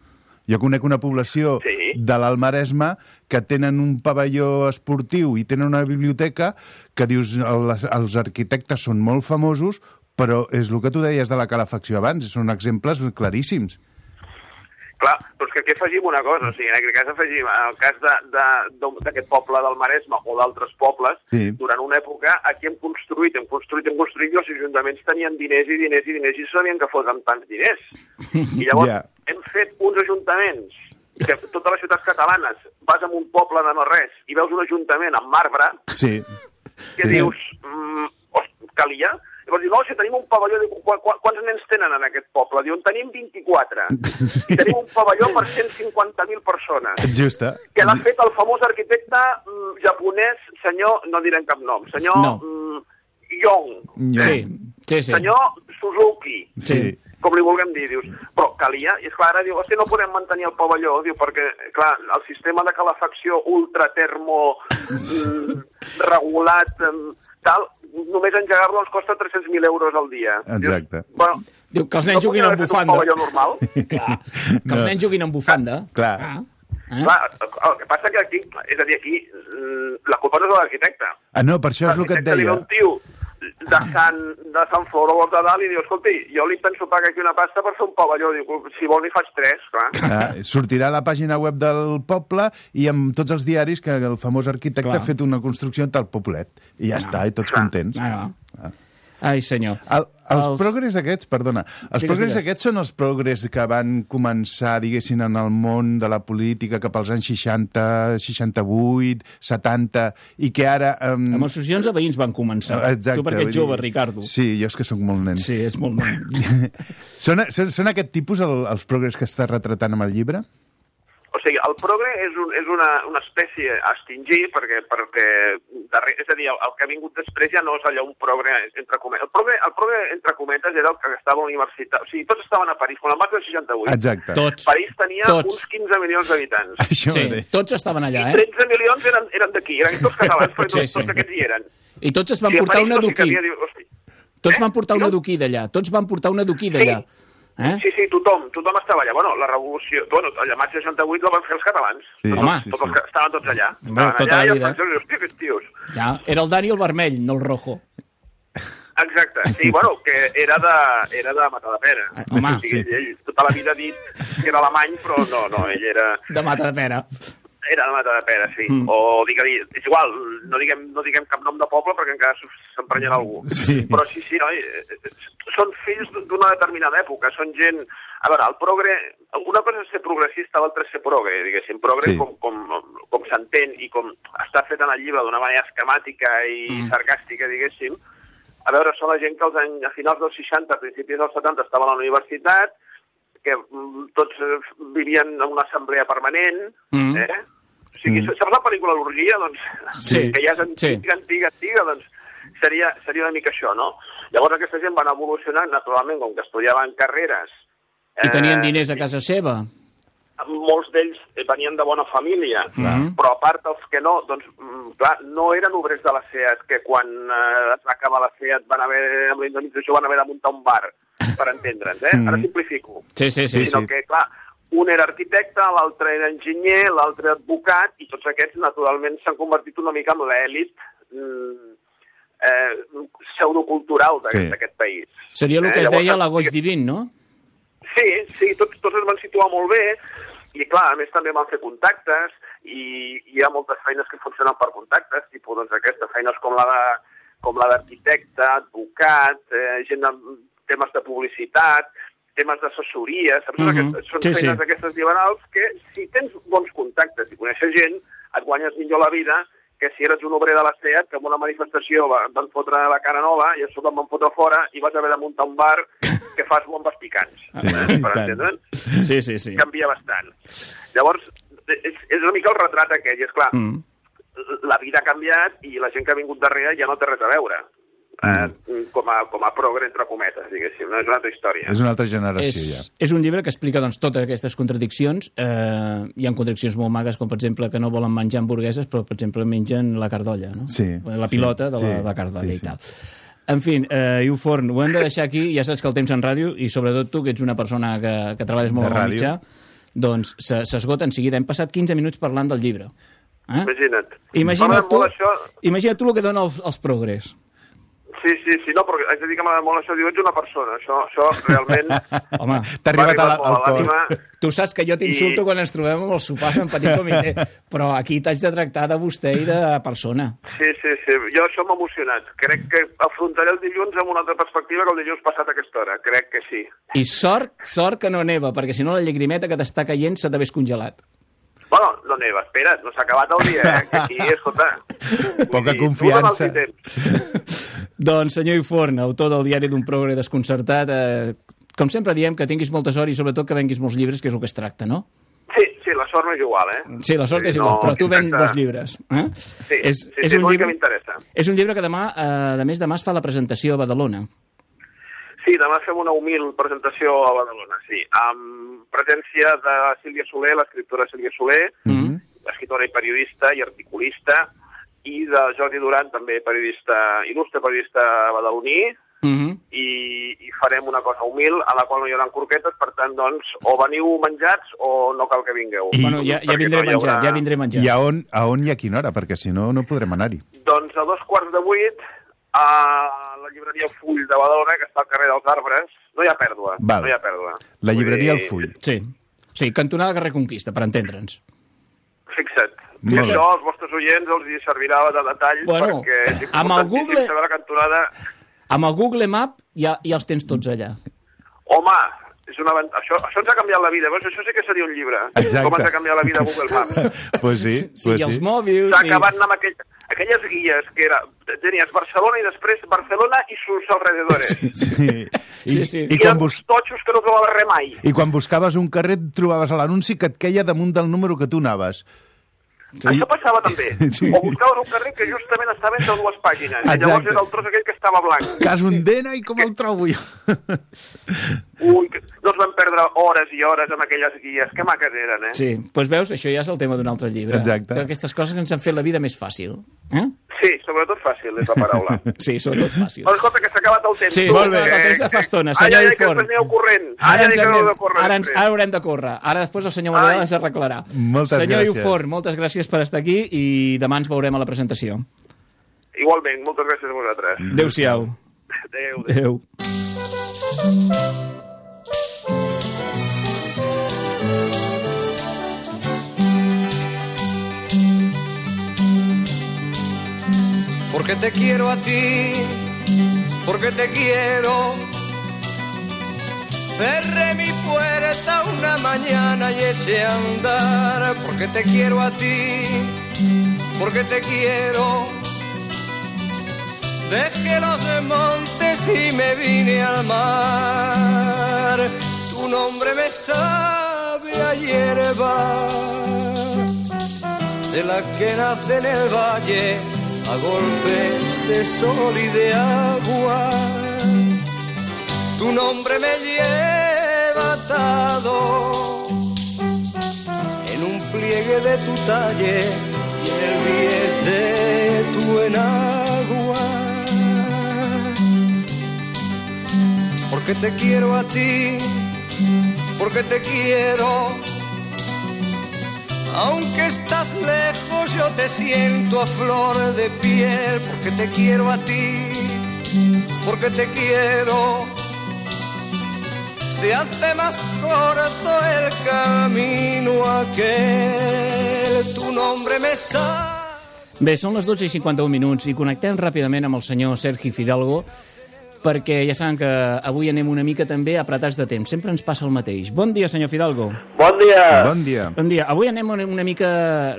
Jo conec una població Sí. de l'Alt Maresme que tenen un pavelló esportiu i tenen una biblioteca que dius els, els arquitectes són molt famosos, però és el que tu deies de la calefacció abans, són exemples claríssims. Clar, però és que aquí afegim una cosa, o sigui, en aquest cas afegim, en el cas de- de- de- d'aquest poble del Maresme o d'altres pobles, Sí. durant una època aquí hem construït, hem construït, hem construït, i els ajuntaments tenien diners i diners i diners i sabien que fos amb tants diners. I llavors Ja. hem fet uns ajuntaments que totes les ciutats catalanes vas a un poble de no res i veus un ajuntament amb marbre, Sí. que Sí. dius, mm, "Ost, calia? Llavors diu, no, si tenim un pavelló, diu, "Qua- qua- quants nens tenen en aquest poble? Diu, en tenim 24. [LAUGHS] I tenim un pavelló per 150.000 persones. Justa. Que l'ha fet el famós arquitecte mm, japonès, senyor, no direm cap nom, senyor No. mm, Yong. Sí, sí, sí. Senyor Suzuki. Sí. Com li vulguem dir, dius. Però calia, i és clar, ara diu, hosti, no podem mantenir el pavelló, diu, perquè, clar, el sistema de calefacció ultratermo mm, regulat, mm, tal, només engegar-lo ens costa 300.000 euros al dia. Exacte. Bueno, Diu que els no nens juguin podria amb bufanda. pavelló normal? [LAUGHS] Clar, que els No. nens juguin amb bufanda. Clar. Eh? Clar, el que passa que aquí, és a dir, aquí, mm, la culpa no és de l'arquitecte. Ah, no, per això és el que et L'arquitecte li ve deia. un tio de Sant, de Sant Flor o de dalt i diu, escolti, jo li penso pagar aquí una pasta per fer un pavelló. Diu, si vol n'hi faig tres, clar. [LAUGHS] Ah, sortirà a la pàgina web del poble i amb tots els diaris que el famós arquitecte Clar. ha fet una construcció en tal poblet. I ja està, i tots contents. Ah, Ai, senyor. El, els, Els- progres aquests, perdona, els Digues, progres digues. aquests són els progres que van començar, diguessin, en el món de la política cap als anys 60, 68, 70, i que ara... Um... Amb associacions de veïns van començar. Exacte. Tu perquè ets jove, dir- Ricardo. Sí, jo és que sóc molt nen. Sí, ets molt nen. [LAUGHS] són, són, són aquest tipus el, els progres que estàs retratant amb el llibre? O sigui, el progre és, un, és una, una espècie a extingir perquè, perquè darrer, és a dir, el, el que ha vingut després ja no és allò un progre entre cometes. El progre, el progre entre cometes era el que estava a la universitat. O sigui, tots estaven a París, quan el març del 68. Exacte. Tots. París tenia Tots. uns 15 milions d'habitants. [LAUGHS] Això Sí, mateix. tots estaven allà, I eh? 13 milions eren, eren d'aquí, eren tots catalans, però Sí, tots, sí. tots aquests hi eren. I tots es van Sí, a portar París una no s'hi duquí. cabia, diu, hosti, Tots Eh? van portar una No? duquí d'allà. Tots van portar una duquí d'allà. Eh? Sí, sí, tothom, tothom estava allà. Bueno, la revolució... Bueno, el maig 68 la van fer els catalans. Sí, Home. sí, Tots sí. els estaven tots allà. Estaven tota allà la i els vida. francesos, hosti, aquests tios. Ja, era el Dani el vermell, no el rojo. Exacte, sí, bueno, que era de, era de Matadepera. Home, o sigui, ell tota la vida ha dit que era alemany, però no, no, ell era, De mata de pera. Era de Matadepera, sí. Mm. O digue és igual, no diguem, no diguem cap nom de poble perquè encara s'emprenyarà algú. Sí. Però sí, sí, no, eh, són fills d'una determinada època, són gent... A veure, el progre... Una cosa és ser progressista, l'altra és ser progre, diguéssim. Progre, Sí. com, com, com s'entén i com està fet en el llibre d'una manera esquemàtica i Mm. sarcàstica, diguéssim, a veure, són la gent que als anys, a finals dels 60, a principis dels 70, estava a la universitat, que mm, tots eh, vivien en una assemblea permanent, Mm. eh? O sigui, Mm. saps la pel·lícula L'Orgia? Doncs, Sí, que ja és antiga, sí. antiga, antiga, doncs seria, seria una mica això, no? Llavors aquesta gent van evolucionar, naturalment, com que estudiaven carreres... I tenien eh, diners a casa seva. molts d'ells eh, venien de bona família, Mhm. però a part els que no, doncs, mm, clar, no eren obrers de la SEAT, que quan eh, es va acabar la SEAT van haver, amb la indemnització van haver de muntar un bar, per entendre'ns, eh? Ara Mhm. simplifico. Sí, sí, sí. sinó sí. que, clar, un era arquitecte, l'altre era enginyer, l'altre advocat, i tots aquests, naturalment, s'han convertit una mica en l'èlit mm, eh, pseudocultural d'aquest Sí. país. Seria el Eh, que es llavors, deia l'agost divin, no? Sí, sí, tots, tots es van situar molt bé i, clar, a més també van fer contactes i, i hi ha moltes feines que funcionen per contactes, tipus doncs, aquesta, feines com la de com la d'arquitecte, advocat, eh, gent amb temes de publicitat, temes d'assessoria, saps? Mhm. Aquestes, són Sí, sí. feines d'aquestes liberals que, si tens bons contactes i coneixes gent, et guanyes millor la vida que si eres un obrer de la SEAT, que en una manifestació va- van fotre la cara nova i a sobre em van fotre fora i vas haver de muntar un bar que fas bombes picants. Sí, [LAUGHS] eh, i per entendre'n? Sí, sí, sí. Canvia bastant. Llavors, és, és una mica el retrat aquest, i és clar, Mm. la vida ha canviat i la gent que ha vingut darrere ja no té res a veure. Eh, com, a, com a progre, entre cometes, diguéssim. No és una altra història. És una altra generació, És, ja. és un llibre que explica doncs, totes aquestes contradiccions. Eh, hi ha contradiccions molt magues, com per exemple que no volen menjar hamburgueses, però per exemple mengen la cardolla, no? Sí, La sí, pilota de la, sí, de la cardolla sí, i sí. tal. En fi, eh, Iu Forn, ho hem de deixar aquí. Ja saps que el temps en ràdio, i sobretot tu, que ets una persona que, que treballes molt ràdio. mitjà, doncs se- s'esgota en seguida. Hem passat 15 minuts parlant del llibre. Eh? Imagina't. Imagina't tu, imagina't tu el que dona els, els progrés. Sí, sí, sí, no, però haig de dir que m'agrada molt això. Diu, ets una persona. Això, això realment... [LAUGHS] Home, T'ha arribat a la- al cor. tu saps que jo t'insulto I- quan ens trobem amb els sopars en petit comitè, però aquí t'haig de tractar de vostè i de persona. Sí, sí, sí. Jo això m'ha emocionat. Crec que afrontaré el dilluns amb una altra perspectiva que el dilluns passat a aquesta hora. Crec que sí. I sort, sort que no neva, perquè si no la llagrimeta que t'està caient se t'hagués congelat. Bueno, no neva, espera't, no s'ha acabat el dia, eh? Que aquí, escolta... [LAUGHS] Poca dóna'm confiança. Doncs, senyor Iforn, autor del diari d'un progre desconcertat, eh, com sempre diem, que tinguis molta sort i sobretot que venguis molts llibres, que és el que es tracta, no? Sí, sí, la sort no és igual, eh? Sí, la sort és igual, però tu ven molts llibres. Eh? Sí, és, sí, és sí, un l'únic que llibre, m'interessa. és un llibre que demà, eh, a més demà, es fa la presentació a Badalona. Sí, demà fem una humil presentació a Badalona, sí, amb presència de Sílvia Soler, l'escriptora Sílvia Soler, Mm -hmm. escriptora i periodista i articulista, i de Jordi Duran, també periodista, il·lustre periodista badaloní, Mm -hmm. i, i farem una cosa humil a la qual no hi haurà croquetes, per tant, doncs, o veniu menjats o no cal que vingueu. I- Bueno, ja, ja vindré no haurà- menjat, ja vindré menjat. I a on, a on i a quina hora? Perquè si no, no podrem anar-hi. Doncs a dos quarts de vuit a la llibreria Full de Badalona, que està al carrer dels Arbres, no hi ha pèrdua, Val. no hi ha pèrdua. La llibreria Vull El Full. Sí, sí, cantonada Carrer Conquista, per entendre'ns. Fixa't. I Molt això als vostres oients els hi servirà de detall Bueno, perquè és amb el Google- saber la cantonada. Amb el Google Map ja, ja els tens tots allà. Home, és una això, això ens ha canviat la vida. Veus? Això sí que seria un llibre. Exacte. Com ens ha canviat la vida Google Maps. [LAUGHS] Pues sí, Sí, pues i els sí. mòbils... S'ha i- acabat amb aquell, aquelles guies que era, tenies Barcelona i després Barcelona i sus alrededores. Sí. I, Sí, sí. I, I quan eren bus... totxos que no trobaves res mai. I quan buscaves un carrer et trobaves l'anunci que et queia damunt del número que tu anaves. Sí. Això passava també. [LAUGHS] Sí. O buscaves un carrer que justament estava entre dues pàgines. Exacte. I llavors era el tros aquell que estava blanc. Cas un dena i com el trobo jo? [LAUGHS] Ui, que no ens vam perdre hores i hores amb aquelles guies. Que maques eren, eh? Sí, doncs veus, això ja és el tema d'un altre llibre. Exacte. Que Aquestes coses que ens han fet la vida més fàcil. Eh? Sí, sobretot fàcil és la paraula. [LAUGHS] Sí, sobretot fàcil. Però escolta, que s'ha acabat el temps. Sí, tu. molt bé. Eh, El temps de fa estona, Ara senyor que Iforn. després aneu corrent. Ara, Ara ens que córrer ara, ens, ara haurem de córrer. Ara després el senyor Manuel ens arreglarà. Moltes senyor gràcies. Iforn, moltes gràcies per estar aquí i demà ens veurem a la presentació. Igualment, moltes gràcies a vosaltres. Adéu-siau. Adéu. adéu. Adéu. Porque te quiero a ti, porque te quiero. Cerré mi puerta una mañana y eché a andar, porque te quiero a ti, porque te quiero. Dejé los montes y me vine al mar. Tu nombre me sabe hierba de la que nace en el valle a golpes de sol y de agua. Tu nombre me lleva atado en un pliegue de tu talle y en el bies de tu enagua. Porque te quiero a ti, porque te quiero. Aunque estás lejos, yo te siento a flor de piel, porque te quiero a ti, porque te quiero. Se hace más corto el camino aquel, tu nombre me sabe. Bé, són les 12 i 51 minuts i connectem ràpidament amb el Sergi Fidalgo perquè ja saben que avui anem una mica també apretats de temps. Sempre ens passa el mateix. Bon dia, senyor Fidalgo. Bon dia. Bon dia. Bon dia. Avui anem una, una mica...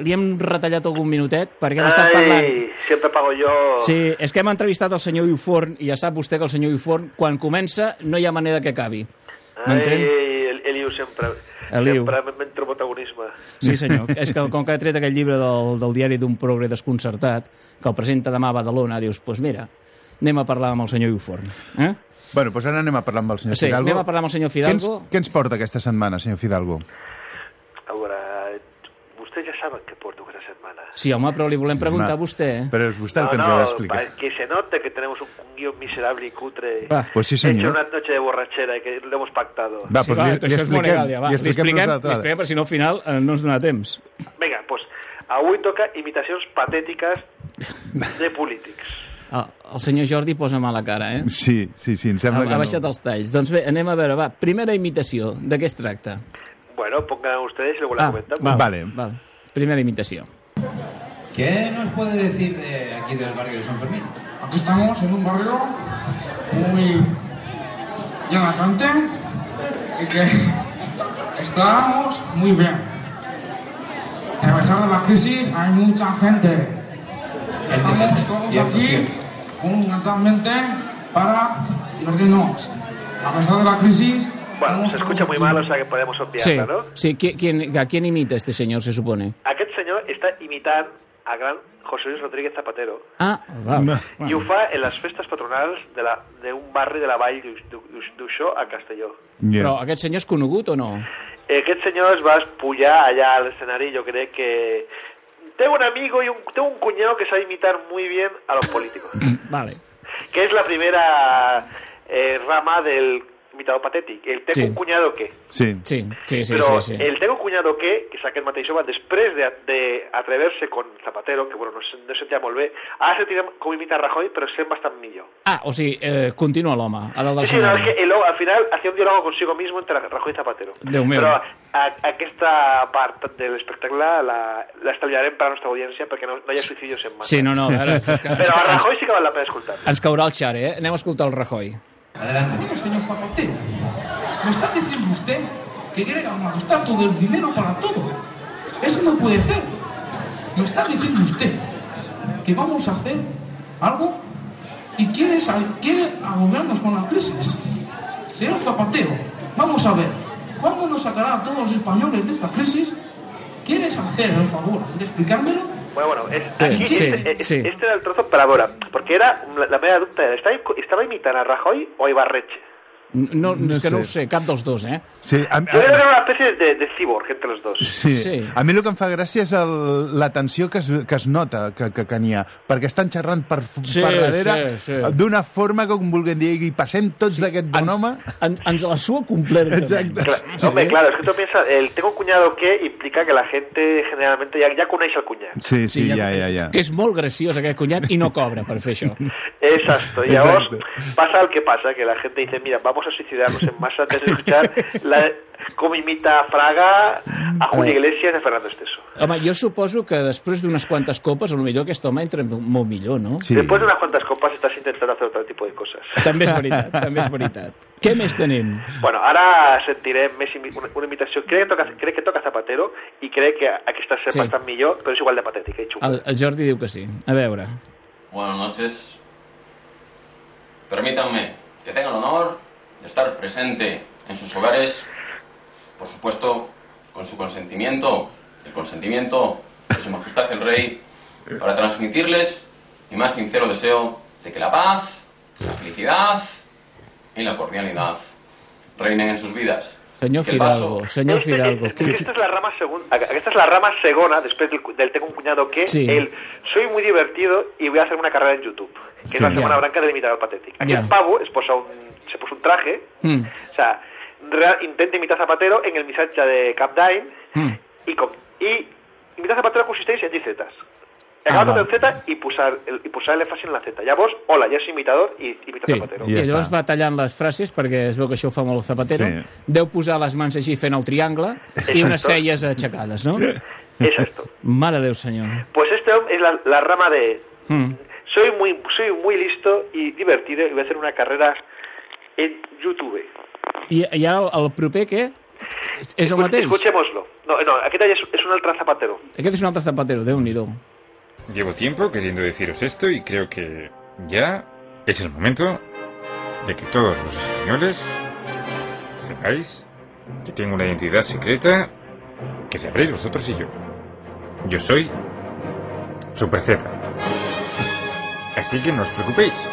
Li hem retallat algun minutet perquè hem estat parlant... Ai, siempre pago yo. Sí, és que hem entrevistat el senyor Iuforn i ja sap vostè que el senyor Iuforn, quan comença, no hi ha manera que acabi. M'entén? Ai, el, el Iu sempre, El Iu. sempre m'entra protagonisme. Sí, senyor. És que com que ha tret aquell llibre del, del diari d'un progre desconcertat, que el presenta demà a Badalona, dius, doncs pues mira, anem a parlar amb el senyor Iuforn. Eh? Bueno, doncs ara anem a parlar amb el senyor Sí, Fidalgo. anem a parlar amb el senyor Què ens, Fidalgo. què ens porta aquesta setmana, senyor Fidalgo? Ahora, ustedes ya saben que porto esta semana. Sí, home, però li volem Sí, preguntar home. a vostè. eh? Però és vostè el no, que ens no, ho ha d'explicar. para que se note que tenemos un, un guión miserable y cutre. Va, pues sí, señor. Hecho una noche de borrachera y que lo hemos pactado. Va, pues li, li, això és expliquem, Monegalia, va. li Li expliquem expliquem, li expliquem, perquè si no al final eh, no ens dona temps. Venga, pues avui toca imitacions patètiques de polítics. El, el senyor Jordi posa mala cara, eh? Sí, sí, sí, em Ha, sembla ha que baixat no. els talls. Doncs bé, anem a veure, va. Primera imitació. De què es tracta? Bueno, pongan ustedes y luego la Ah, comentamos. vale. vale. Primera imitació. ¿Qué nos puede decir de aquí del barrio de San Fermín? Aquí estamos en un barrio muy lleno de gente y que estamos muy bien. a pesar de la crisis hay mucha gente. Estamos todos aquí fundamentalmente para divertirnos. A pesar de la crisis... Bueno, se escucha muy mal, o sea que podemos Sí, obviarla, no? sí. ¿Qui- ¿Quién, ¿A quién imita este señor, se supone? Aquest senyor està imitant a gran José Luis Rodríguez Zapatero Ah, va. i ho fa en les festes patronals de la- d'un barri de la vall d'Uix- d'Uix- d'Uixó a Castelló. Però aquest senyor és conegut o no? Aquest senyor es va espullar allà a l'escenari, jo crec que... Tengo un amigo y un, tengo un cuñado que sabe imitar muy bien a los políticos, Vale. que es la primera eh, rama del imitador patètic. El tengo Sí. un cuñado que... Sí. Sí, sí, sí, Però sí, sí. el tengo un cuñado que, que és aquest mateix home, després de, de atrever-se con Zapatero, que bueno, no, se- no sentia molt bé, ara sentirem com imita Rajoy, però sent bastant millor. Ah, o sigui, eh, continua l'home, a dalt del Sí, sí, no, que el, al final hacía un diálogo consigo mismo entre Rajoy y Zapatero. Déu meu. Però a, aquesta part de l'espectacle la, la estalviarem per a la nostra audiència perquè no, no hi ha suïcidis en massa. Sí, no, no, a veure, és que, és Però a Rajoy sí que val la pena escoltar. ens caurà el xare, eh? Anem a escoltar el Rajoy. Bueno, señor Zapatero, me está diciendo usted que quiere gastar todo el dinero para todo. Eso no puede ser. Me está diciendo usted que vamos a hacer algo y quiere, quiere con la crisis. Señor Zapatero, vamos a ver, ¿cuándo nos sacará a todos los españoles de esta crisis? ¿Quieres hacer el favor de explicármelo? Bueno, bueno, és, Sí, aquí, sí, este, sí. este era el trozo per a veure, perquè era la, la meva dubte, era, estava, estava imitant a Rajoy o a Ibarretxe? No, No és que no ho sé. sé, cap dels dos, eh? Sí, a, Jo crec que era una espècie de, de cyborg entre los dos. Sí. Sí. A mi el que em fa gràcia és el, la tensió que es, que es nota que, que, que n'hi ha, perquè estan xerrant per, Sí, per darrere sí, sí. d'una forma que, com vulguem dir, i passem tots d'aquest bon home... En, ens la sua completament. Exacte. Claro, hombre, claro, es que tú piensas, el tengo un cuñado que implica que la gente generalmente ya, ya coneix el cuñat. Sí, sí, ja, ja, ja. Que és molt graciós aquest cunyat i no cobra per fer això. Exacto, y ahora pasa el que pasa, que la gente dice, mira, vamos a suicidarnos en masa antes de escuchar la, cómo imita a Fraga, a Julio Eh. Iglesias y a Fernando Esteso. Home, jo suposo que després d'unes quantes copes, potser aquest home entra molt millor, no? Sí. Después de unas cuantas copas estás intentando hacer otro tipo de cosas. També és veritat, també és veritat. Què més tenim? Bueno, ara sentirem més imi- una, una imitació. Crec que, toca, crec que toca Zapatero i crec que aquesta sent Sí. bastant millor, però és igual de patètica i xupa. El, el Jordi diu que sí. A veure. Buenas noches. Permítanme que tenga el honor estar presente en sus hogares, por supuesto, con su consentimiento, el consentimiento de Su Majestad el Rey, para transmitirles mi más sincero deseo de que la paz, la felicidad y la cordialidad reinen en sus vidas. Senyor el Fidalgo, senyor Este- Fidalgo. este- Qui, Aquesta és la rama segon, aquesta és la rama segona, després del, del Tengo un cuñado que, Sí. el Soy muy divertido y voy a hacer una carrera en YouTube, que Sí. es la segona Ya. branca del imitador patètic. Aquest Ya. pavo es posa un, se posa un traje, Mm, o sea, real, intenta imitar Zapatero en el missatge de Cap d'Any mm. i, com, i imitar Zapatero consisteix en dir zetes. Ah, Agafar val. tot el Z i posar el, i posar l'èmfasi en la Z. Llavors, hola, ja és imitador i imita Sí, Zapatero. i llavors va tallant les frases perquè es veu que això ho fa molt el Zapatero. Sí. Deu posar les mans així fent el triangle i unes Exacto. celles aixecades, no? Exacto. Mare de Déu, senyor. Pues este hom- es la, la rama de Mm. soy muy, soy muy listo y divertido y voy a hacer una carrera en YouTube. I, i ara el, el proper, què? És, és el mateix? Escuchémoslo. No, no, aquest és, és un altre Zapatero. Aquest és un altre Zapatero, Déu-n'hi-do. Llevo tiempo queriendo deciros esto y creo que ya es el momento de que todos los españoles sepáis que tengo una identidad secreta que sabréis vosotros y yo. Yo soy Super Z. Así que no os preocupéis,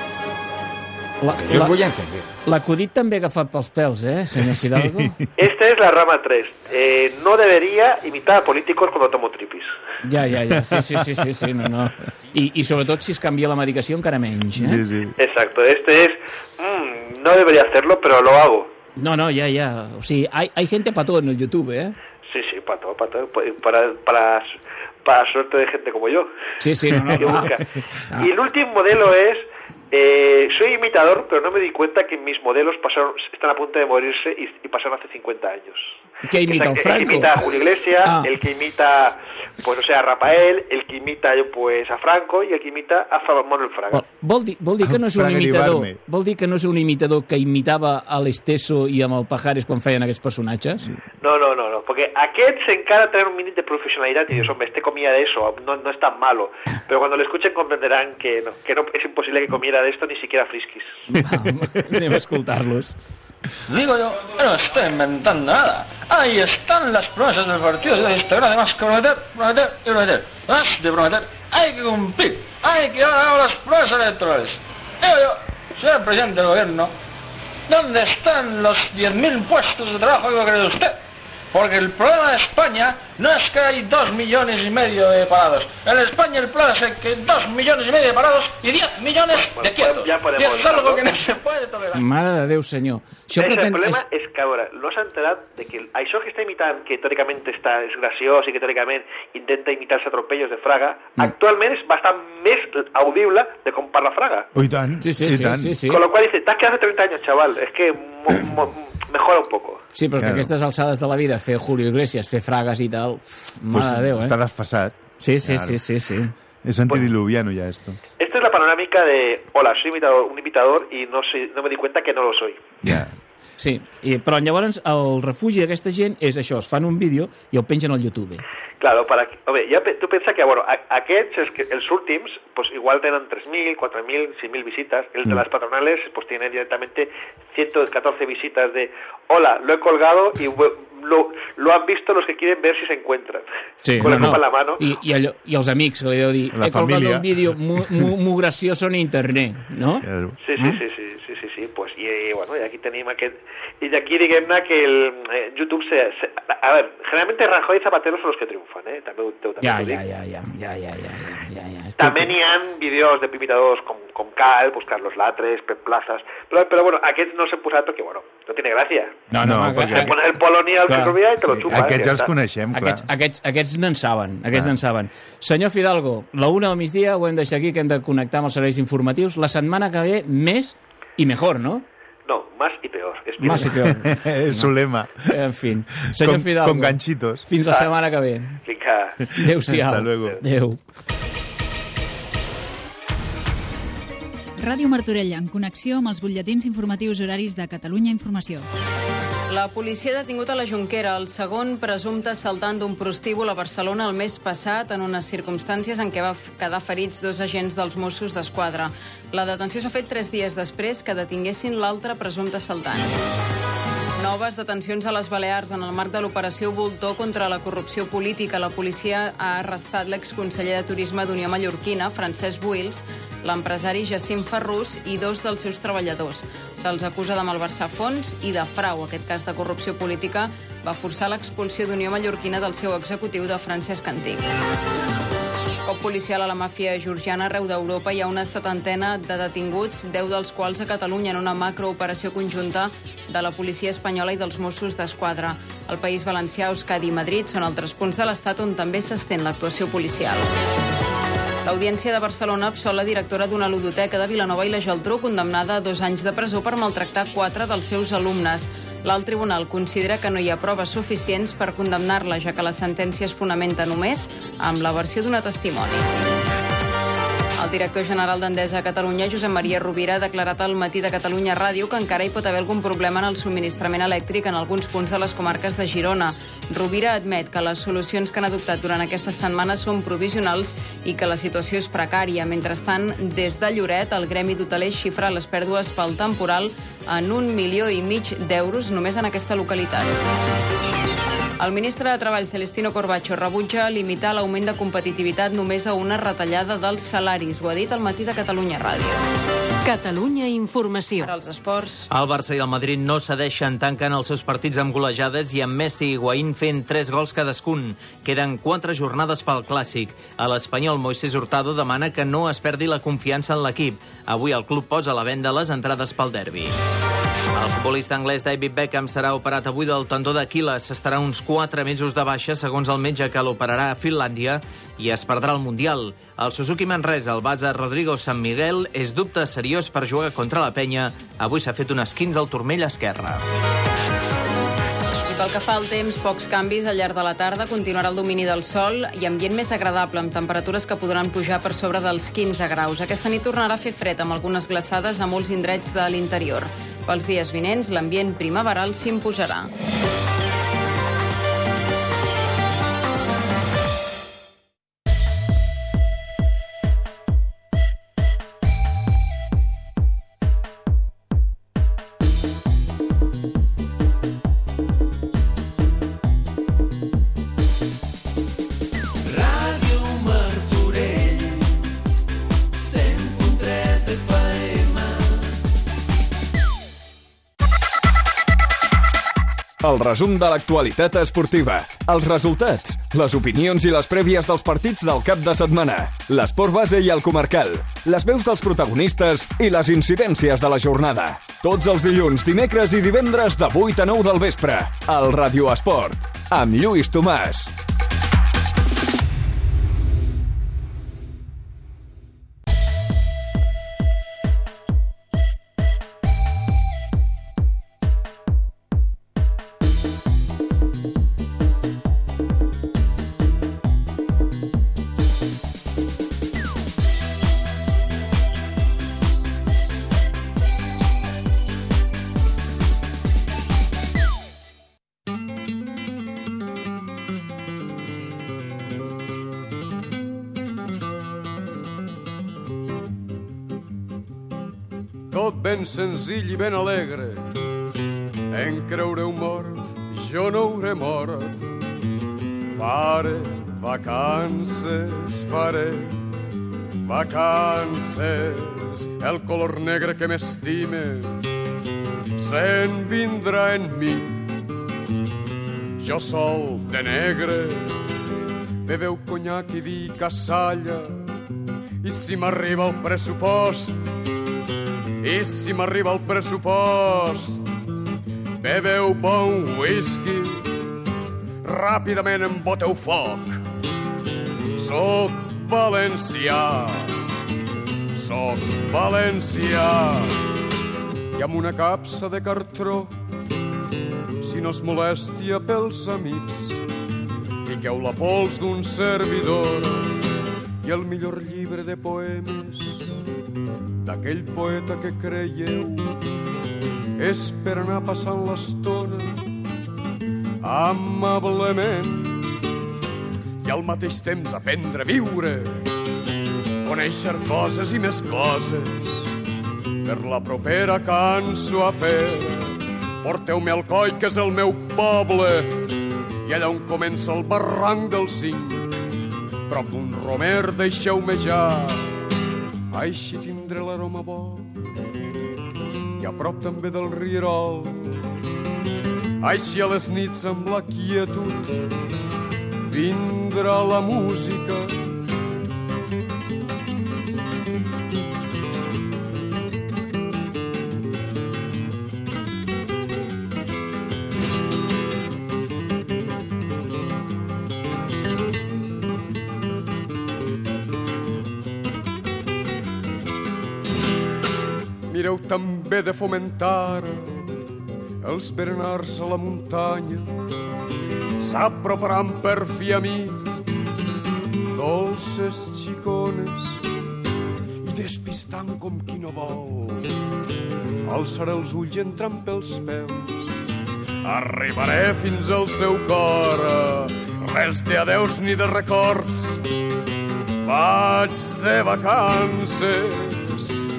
La, que yo os voy a entender. L'acudit també agafat pels pèls, eh, senyor Fidalgo? Esta es la rama 3. Eh, no debería imitar a políticos cuando tomo tripis. Ja, ja, ja. Sí, sí, sí, sí, sí no, no. I, I sobretot si es canvia la medicació encara menys, eh? Sí, sí. Exacto. Este es, mm, no debería hacerlo, pero lo hago. No, no, ja, ja. O sigui, hay, hay gente para todo en el YouTube, eh? Sí, sí, para todo, para todo. Para, para, para suerte de gente como yo. Sí, sí, no, no. [LAUGHS] busca. Ah. Y el último modelo es, eh, soy imitador, pero no me di cuenta que mis modelos pasaron, están a punto de morirse y, y pasaron hace 50 años. ¿Qué imita, el un que Franco? imita a Julio Iglesias, Ah. el que imita Pues o sea, Rafael, el que imita pues a Franco i el que imita a Manuel Fraga. Vol, vol, dir, vol dir que no és un imitador vol dir que no és un imitador que imitava a l'Esteso i amb el Pajares quan feien aquests personatges? No, no, no, no, porque aquests encara tenen un mínim de profesionalidad y dices, hombre, este comía de eso, no, no es tan malo. Pero cuando lo escuchen comprenderán que no, que no es imposible que comiera de esto ni siquiera Friskis. [LAUGHS] Anem a escoltar-los. Digo yo, yo no estoy inventando nada. Ahí están las promesas del partido socialista. Además que prometer, prometer y prometer. Más de prometer, hay que cumplir. Hay que cabo las promesas electorales. Digo yo, señor presidente del gobierno, ¿dónde están los 10.000 puestos de trabajo que va a querer usted? Porque el problema de España no es que hay dos millones y medio de parados. En España el problema es que hay dos millones y medio de parados y 10 millones de quietos. ya podemos y es algo que no se puede tolerar. Mare de Déu, senyor. Això Ese, el pretén... problema és- és que, a veure, no s'ha enterat de que això que està imitant, que teòricament està, és graciós i que teòricament intenta imitar els atropellos de Fraga, Mm. actualment és bastant més audible de com parla Fraga. Oh, i tant, Sí, sí, i sí, tant. sí, sí. Con lo cual dice, te has quedado hace 30 años, chaval, es que mo- mo- mejora un poco. Sí, però Claro. que aquestes alçades de la vida, fer Julio Iglesias, fer fragues i tal... Uf, mare Pues de Déu, eh? Està desfasat. Sí, sí, Claro. sí, sí, sí. Es antidiluviano ya esto. Esta es la panorámica de, hola, soy imitador, un imitador y no, soy, no me di cuenta que no lo soy. Ja. [LAUGHS] Sí, i, però llavors el refugi d'aquesta gent és això, es fan un vídeo i el pengen al YouTube. Claro, para home, ja tu pensa que, bueno, a- aquests, els, els últims, pues igual tenen 3.000, 4.000, 6.000 visitas. El de Mm. las patronales, pues tiene directamente 114 visitas de, hola, lo he colgado y lo, lo han visto los que quieren ver si se encuentran. Sí, Con la copa en la mano. I, i, allò, I els amics, que li deu dir, La he colgat família. un vídeo muy, muy, muy gracioso en internet, no? Sí, sí, Mm. sí, sí, sí, sí, sí, pues, i, i bueno, i aquí tenim aquest... I d'aquí, diguem-ne, que el eh, YouTube se, se... A ver, generalmente Rajoy y Zapatero son los que triunfan, eh? Ja, ja, ja, ja, ja, ja, ja, ja, ja. És que- També n'hi ha vídeos de imitadors com, com Cal, pues Carlos Latres, Pep Plazas... Però, però bueno, aquests no s'han posat perquè, bueno, no tiene gràcia. No, no, perquè... Te pones el Polonia al. Ferrovià i te lo Sí, xupas. aquests ja els coneixem, clar. Aquests, aquests, aquests n'en saben, aquests Clar. n'en saben. Senyor Fidalgo, la una al migdia ho hem de deixar aquí, que hem de connectar amb els serveis informatius. La setmana que ve, més i mejor, no? No, más y peor. És Más i peor. [LAUGHS] es su lema. En fin. Senyor con, Fidalgo, con ganchitos. fins la setmana que ve. Vinga. Adéu-siau. Hasta luego. Adéu. Ràdio Martorell, en connexió amb els butlletins informatius horaris de Catalunya Informació. La policia ha detingut a la Jonquera el segon presumpte assaltant d'un prostíbul a Barcelona el mes passat en unes circumstàncies en què va quedar ferits dos agents dels Mossos d'Esquadra. La detenció s'ha fet tres dies després que detinguessin l'altre presumpte assaltant. Noves detencions a les Balears en el marc de l'operació Voltor contra la corrupció política. La policia ha arrestat l'exconseller de Turisme d'Unió Mallorquina, Francesc Buils, l'empresari Jacint Ferrús i dos dels seus treballadors. Se'ls acusa de malversar fons i de frau. Aquest cas de corrupció política va forçar l'expulsió d'Unió Mallorquina del seu executiu de Francesc Antic. Cop policial a la màfia georgiana arreu d'Europa hi ha una setantena de detinguts, 10 dels quals a Catalunya en una macrooperació conjunta de la policia espanyola i dels Mossos d'Esquadra. El País Valencià, Euskadi i Madrid són altres punts de l'Estat on també s'estén l'actuació policial. L'Audiència de Barcelona absol la directora d'una ludoteca de Vilanova i la Geltrú, condemnada a dos anys de presó per maltractar quatre dels seus alumnes. L'alt tribunal considera que no hi ha proves suficients per condemnar-la, ja que la sentència es fonamenta només amb la versió d'una testimoni. El director general d'Endesa a Catalunya, Josep Maria Rovira, ha declarat al matí de Catalunya Ràdio que encara hi pot haver algun problema en el subministrament elèctric en alguns punts de les comarques de Girona. Rovira admet que les solucions que han adoptat durant aquestes setmanes són provisionals i que la situació és precària. Mentrestant, des de Lloret, el Gremi d'Hotelers xifra les pèrdues pel temporal en un milió i mig d'euros només en aquesta localitat. El ministre de Treball, Celestino Corbacho, rebutja limitar l'augment de competitivitat només a una retallada dels salaris. Ho ha dit al matí de Catalunya Ràdio. Catalunya Informació. Per als esports... El Barça i el Madrid no cedeixen, tanquen els seus partits amb golejades i amb Messi i Higuaín fent 3 gols cadascun. Queden 4 jornades pel Clàssic. A l'Espanyol, Moisés Hurtado demana que no es perdi la confiança en l'equip. Avui el club posa a la venda les entrades pel derbi. El futbolista anglès David Beckham serà operat avui del tendó d'Aquiles. Estarà uns 4 mesos de baixa, segons el metge que l'operarà a Finlàndia, i es perdrà el Mundial. El Suzuki Manresa, el base Rodrigo San Miguel, és dubte seriós per jugar contra la penya. Avui s'ha fet un esquins al turmell esquerre. Pel que fa al temps, pocs canvis al llarg de la tarda, continuarà el domini del sol i ambient més agradable, amb temperatures que podran pujar per sobre dels 15 graus. Aquesta nit tornarà a fer fred, amb algunes glaçades a molts indrets de l'interior. Pels dies vinents, l'ambient primaveral s'imposarà. El resum de l'actualitat esportiva, els resultats, les opinions i les prèvies dels partits del cap de setmana, l'esport base i el comarcal, les veus dels protagonistes i les incidències de la jornada. Tots els dilluns, dimecres i divendres de 8 a 9 del vespre, al Radio Esport, amb Lluís Tomàs. Senzill i ben alegre. En creureu mort, jo no hauré mort. Faré vacances, faré vacances. El color negre que m'estime se'n vindrà en mi. Jo sol de negre, beveu conyac i vi cassalla, i si m'arriba el pressupost, i si m'arriba el pressupost, beveu bon whisky, ràpidament em boteu foc. Soc valencià, soc valencià, i amb una capsa de cartró, si no es molèstia pels amics, fiqueu la pols d'un servidor i el millor llibre de poemes d'aquell poeta que creieu. És per anar passant l'estona amablement i al mateix temps aprendre a viure, conèixer coses i més coses. Per la propera cançó a fer. Porteu-me al coi, que és el meu poble, i allà on comença el barranc del cinc, prop d'un romer deixeu-me ja, així tindré l'aroma bo, i a prop també del rierol, així a les nits amb la quietud vindrà la música. També de fomentar els berenars a la muntanya. S'aproparan per fi a mi dolces xicones i despistant com qui no vol alçaré els ulls entrant pels peus. Arribaré fins al seu cor res d'adeus ni de records. Vaig de vacances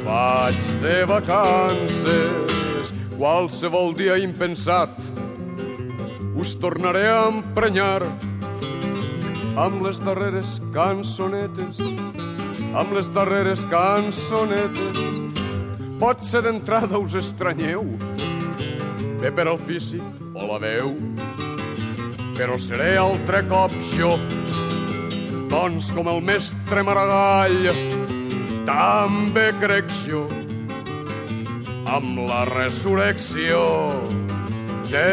vaig de vacances qualsevol dia impensat us tornaré a emprenyar amb les darreres cançonetes, amb les darreres cançonetes. Pot ser d'entrada us estranyeu, bé per al físic o la veu, però seré altre cop jo, doncs com el mestre Maragall, també crec jo amb la resurrecció de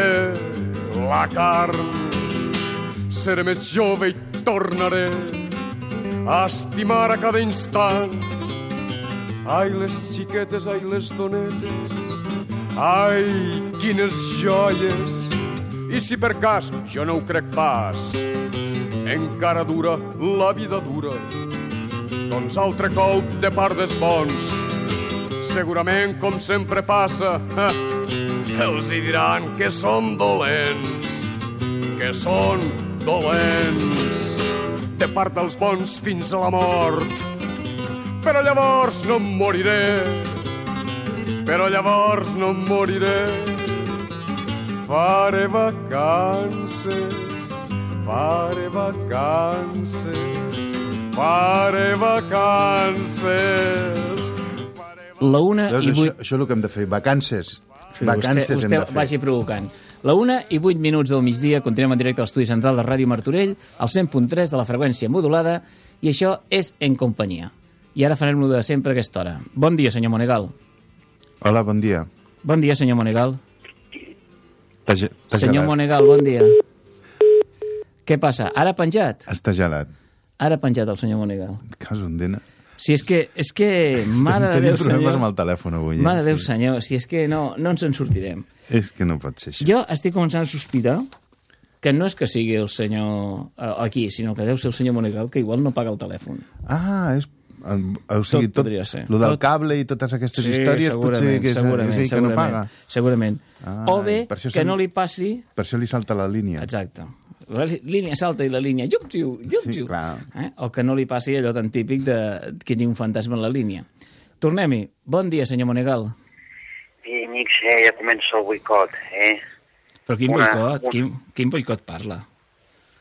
la carn. Seré més jove i tornaré a estimar a cada instant. Ai, les xiquetes, ai, les donetes, ai, quines joies I si per cas, jo no ho crec pas, encara dura la vida dura, doncs altre colp de part dels bons. Segurament, com sempre passa, [LAUGHS] els hi diran que són dolents, que són dolents. De part dels bons fins a la mort, però llavors no em moriré, però llavors no em moriré. Faré vacances, faré vacances, faré vacances. La una Veus, i això, vuit... això és el que hem de fer, vacances. Sí, vacances vostè, hem de vostè fer. vagi provocant. La una i vuit minuts del migdia, continuem en directe a l'estudi central de Ràdio Martorell, al 100.3 de la freqüència modulada, i això és En Companyia. I ara farem lo de sempre a aquesta hora. Bon dia, senyor Monegal. Hola, bon dia. Bon dia, senyor Monegal. Està Senyor gelat. Monegal, bon dia. Què passa? Ara penjat? Està gelat. Ara penjat el senyor Monegal. Cas on dena. Si és que, és que, mare de Tenim Déu, problemes senyor. amb el telèfon avui. eh? Mare de Déu, senyor, si és que no, no ens en sortirem. És que no pot ser això. Jo estic començant a sospitar que no és que sigui el senyor eh, aquí, sinó que deu ser el senyor Monegal, que igual no paga el telèfon. Ah, és... el- O sigui, Tot tot. Lo del Tot- cable i totes aquestes històries potser que és, segurament, és ell que no paga. Segurament. Ah, o bé que se'n- no li passi... Per això li salta la línia. Exacte. La línia salta i la línia llup xiu, llup Sí, clar. Eh? O que no li passi allò tan típic de que hi ha un fantasma en la línia. Tornem-hi. Bon dia, senyor Monegal. I, amics, eh, ja comença el boicot, eh? Però quin Una- boicot? un- Quin, quin boicot parla?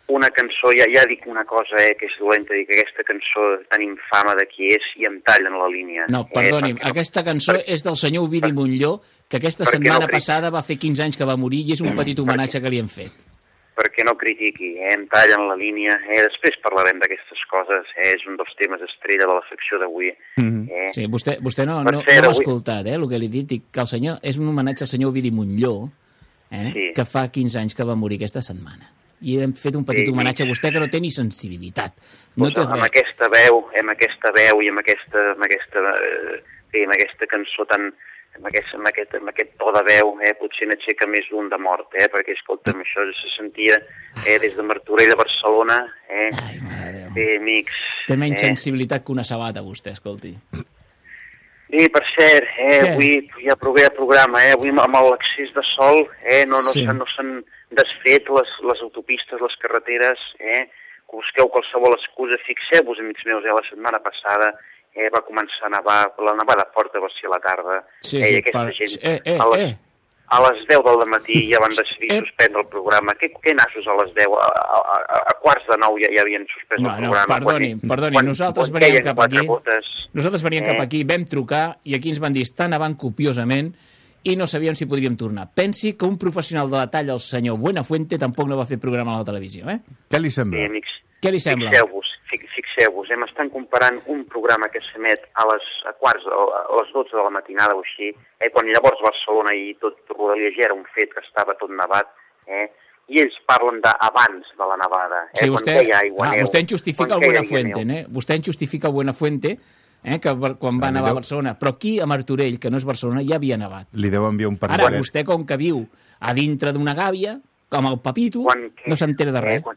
Una cançó, ja, ja dic una cosa, eh, que és dolenta, dic que aquesta cançó tan infama de qui és i em tallen la línia. No, perdoni'm, Eh, perquè, aquesta cançó és del senyor Ovidi Montlló, que aquesta perquè setmana no passada va fer 15 anys que va morir i és un petit homenatge que li hem fet. Perquè no critiqui, eh, em tallen la línia. Eh, després parlarem d'aquestes coses, eh, és un dels temes estrella de la secció d'avui. Eh? Sí, vostè, vostè no, Per no, no m'ha avui- escoltat, eh, el que li he dit, que el senyor, és un homenatge al senyor Ovidi Montlló, eh, Sí. que fa 15 anys que va morir aquesta setmana. I hem fet un petit Sí, homenatge a vostè que no té ni sensibilitat. No té amb aquesta veu, amb aquesta veu i amb aquesta, amb aquesta, eh, amb aquesta cançó tan, amb aquest, amb aquest, amb aquest to de veu, eh, potser n'aixeca més d'un de mort, eh, perquè, escolta'm, això se sentia eh, des de Martorell a Barcelona, eh, bé, amics. Té menys eh. sensibilitat que una sabata, vostè, escolti. I, per cert, eh, Què? avui ja prové el programa, eh, avui amb l'excés de sol, eh, no, no Sí. s'han no s'han desfet les, les autopistes, les carreteres, eh, que busqueu qualsevol excusa. Fixeu-vos, amics meus, eh, la setmana passada eh, va començar a nevar, la nevada forta va ser a la tarda, Sí, eh, sí, i aquesta per- gent eh, eh, a, les, eh. a les 10 del matí ja van decidir suspendre el programa. Què, què nassos a les 10? A, a, a, a quarts de 9 ja, ja havien suspès No, el no, programa. perdoni, quan- perdoni, quan- nosaltres quan veníem cap aquí, gotes. nosaltres veníem Eh? cap aquí, vam trucar i aquí ens van dir està nevant copiosament i no sabíem si podríem tornar. Pensi que un professional de la talla, el senyor Buenafuente, tampoc no va fer programa a la televisió, eh? Què li sembla? Sí, amics. Què li sembla? Fixeu-vos, fi- fixeu-vos, eh, m'estan comparant un programa que s'emet a les a quarts, a les 12 de la matinada o així, eh, quan llavors Barcelona i tot Rodalies ja era un fet que estava tot nevat, eh, i ells parlen d'abans de la nevada, eh, Sí, quan vostè, queia aigua ah, neu. vostè en justifica quan el Buenafuente, eh? Vostè en justifica el Buenafuente, eh, que quan va nevar a. Barcelona. Però aquí, a Martorell, que no és Barcelona, ja havia nevat. Li deu enviar un Ara, parellet. vostè, com que viu a dintre d'una gàbia, com el Papito, no s'entera de res. Eh, quan,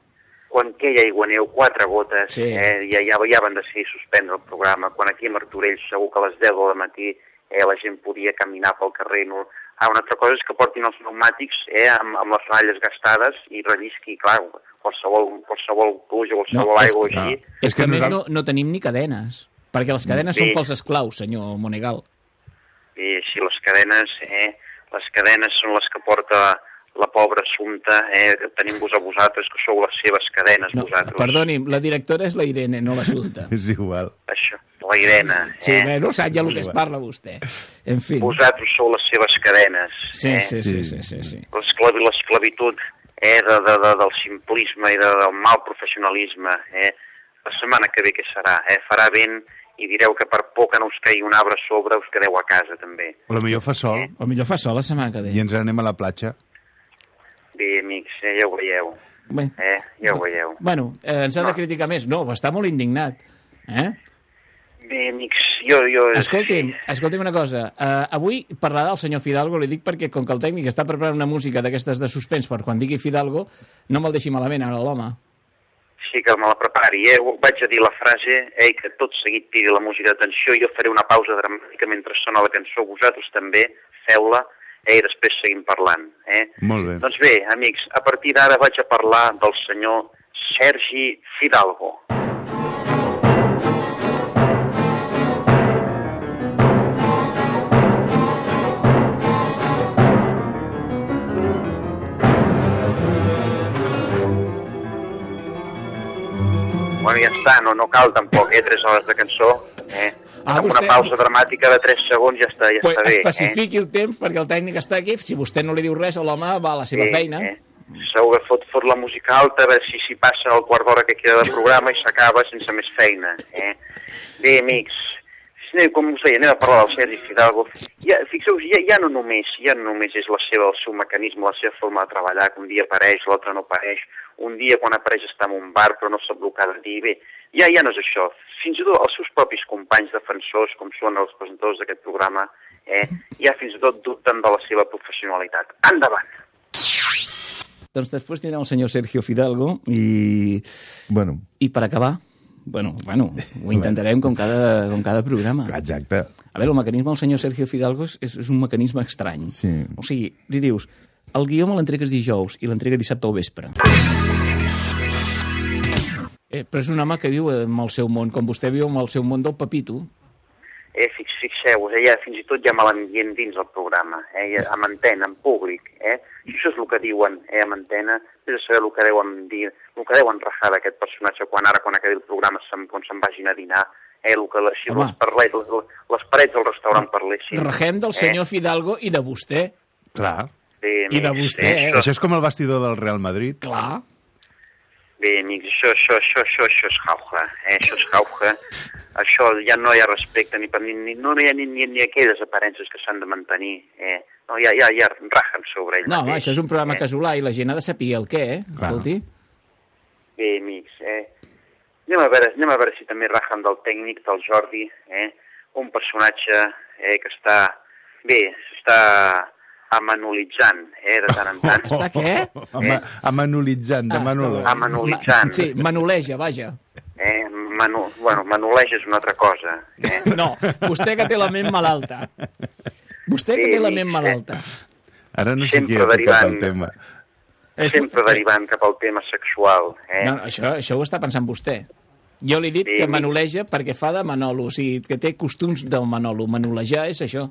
quan queia aigua neu, quatre gotes, Sí. eh, ja, ja, ja van decidir suspendre el programa. Quan aquí a Martorell segur que a les 10 del matí eh, la gent podia caminar pel carrer. No... Ah, una altra cosa és que portin els pneumàtics eh, amb, amb les ratlles gastades i rellisqui, clar, qualsevol, qualsevol pluja, qualsevol és, aigua que, així. és que, a més, no, no tenim ni cadenes. Perquè les cadenes Sí. són pels esclaus, senyor Monegal. I així les cadenes, eh, les cadenes són les que porta la pobra Assumpta, eh, tenim-vos a vosaltres, que sou les seves cadenes, No, vosaltres. perdoni'm, la directora és la Irene, no l'assumpta. [LAUGHS] És igual. Això, la Irene. Sí, eh? bé, no sap ja el que es parla vostè. En fi. Vosaltres sou les seves cadenes. Sí, eh? sí, sí, sí, sí, sí. L'esclavi- L'esclavitud eh, de, de, de, del simplisme i de, del mal professionalisme. Eh? La setmana que ve què serà? Eh? Farà vent i direu que per por que no us caigui un arbre a sobre us quedeu a casa també. O millor fa sol O millor fa sol la setmana que ve. i ens anem a la platja. Bé, amics, eh, ja ho veieu. Bé. Eh? Ja ho veieu. Bueno, eh, ens ha de criticar més. No, està molt indignat. Eh? Bé, amics, jo... jo Escolti'm, escolti'm una cosa. Uh, avui parlarà del senyor Fidalgo, li dic perquè com que el tècnic està preparant una música d'aquestes de suspens per quan digui Fidalgo, no me'l deixi malament ara l'home. Sí que me la prepari, eh? Vaig a dir la frase, eh, que tot seguit tiri la música d'atenció, jo faré una pausa dramàtica mentre sona la cançó, vosaltres també, feu-la, eh, i després seguim parlant. Eh? Molt bé. Doncs bé, amics, a partir d'ara vaig a parlar del senyor Sergi Fidalgo. Bueno, ja està, no, no cal tampoc, eh, tres hores de cançó. Eh? Ah, Amb vostè- una pausa dramàtica de 3 segons ja està, ja Pues està bé. Eh? especifiqui el temps perquè el tècnic està aquí. Si vostè no li diu res, l'home va a la seva Sí, feina. eh. Segur que fot, fot la música alta, a veure si s'hi passa el quart d'hora que queda de programa i s'acaba sense més feina. Eh? Bé, amics, anem, com us deia, anem a parlar del Sergi Fidalgo. Ja, Fixeu-vos, ja, ja, no només, ja no només és la seva, el seu mecanisme, la seva forma de treballar, que un dia apareix, l'altre no apareix, un dia quan apareix està en un bar però no sap el que ha de dir. Bé, ja, ja no és això. Fins i tot els seus propis companys defensors, com són els presentadors d'aquest programa, eh, ja fins i tot dubten de la seva professionalitat. Endavant! Doncs després tindrem el senyor Sergio Fidalgo i... Bueno. I per acabar, bueno, bueno, ho intentarem com cada, com cada programa. Exacte. A veure, el mecanisme del senyor Sergio Fidalgo és, és un mecanisme estrany. Sí. O sigui, li dius, el guió me l'entregues dijous i l'entrega dissabte al vespre. Eh, però és un home que viu en el seu món, com vostè viu en el seu món del papito. Eh, fix, fixeu-vos, eh, ja, fins i tot ja me l'envien dins el programa, eh, ja, amb antena, en públic. Eh? I això és el que diuen eh, amb antena, és a saber el que deuen dir, el que deuen rajar d'aquest personatge quan ara, quan acabi el programa, se'n, quan se'n vagin a dinar, eh, el que les, les, parlet, les, les parets del restaurant parlessin. Rajem del senyor Fidalgo i de vostè. Clar. Bé, I de vostè, eh? Això és com el vestidor del Real Madrid. Clar. Bé, amics, això, això, això, això, això és jauja, eh? això és jauja. Això ja no hi ha respecte ni per ni, ni no hi ha ni, ni, ni aquelles aparences que s'han de mantenir. Eh? No, ja, ja, ja rajen sobre ell No, mateix. això és un programa casolà i la gent ha de saber el què, eh? Escolti. Bé, amics, eh? Anem a, veure, anem a veure si també rajen del tècnic, del Jordi, eh? un personatge eh, que està, bé, s'està amanolitzant, eh, de tant en tant. [LAUGHS] Està què? Ama, amanolitzant, de Manolo. Ah, Amanolitzant. Sí, manuleja, vaja. Eh? Manu, bueno, manoleix és una altra cosa. Eh? [LAUGHS] No, vostè que té la ment malalta. Vostè que Sí, té la ment malalta. Ara no sé Sempre qui ha tocat el tema. Sempre derivant cap al tema sexual. Eh? No, això, això ho està pensant vostè. Jo li he dit Sí, que manuleja perquè fa de Manolo, o sigui, que té costums del Manolo. Manulejar és això.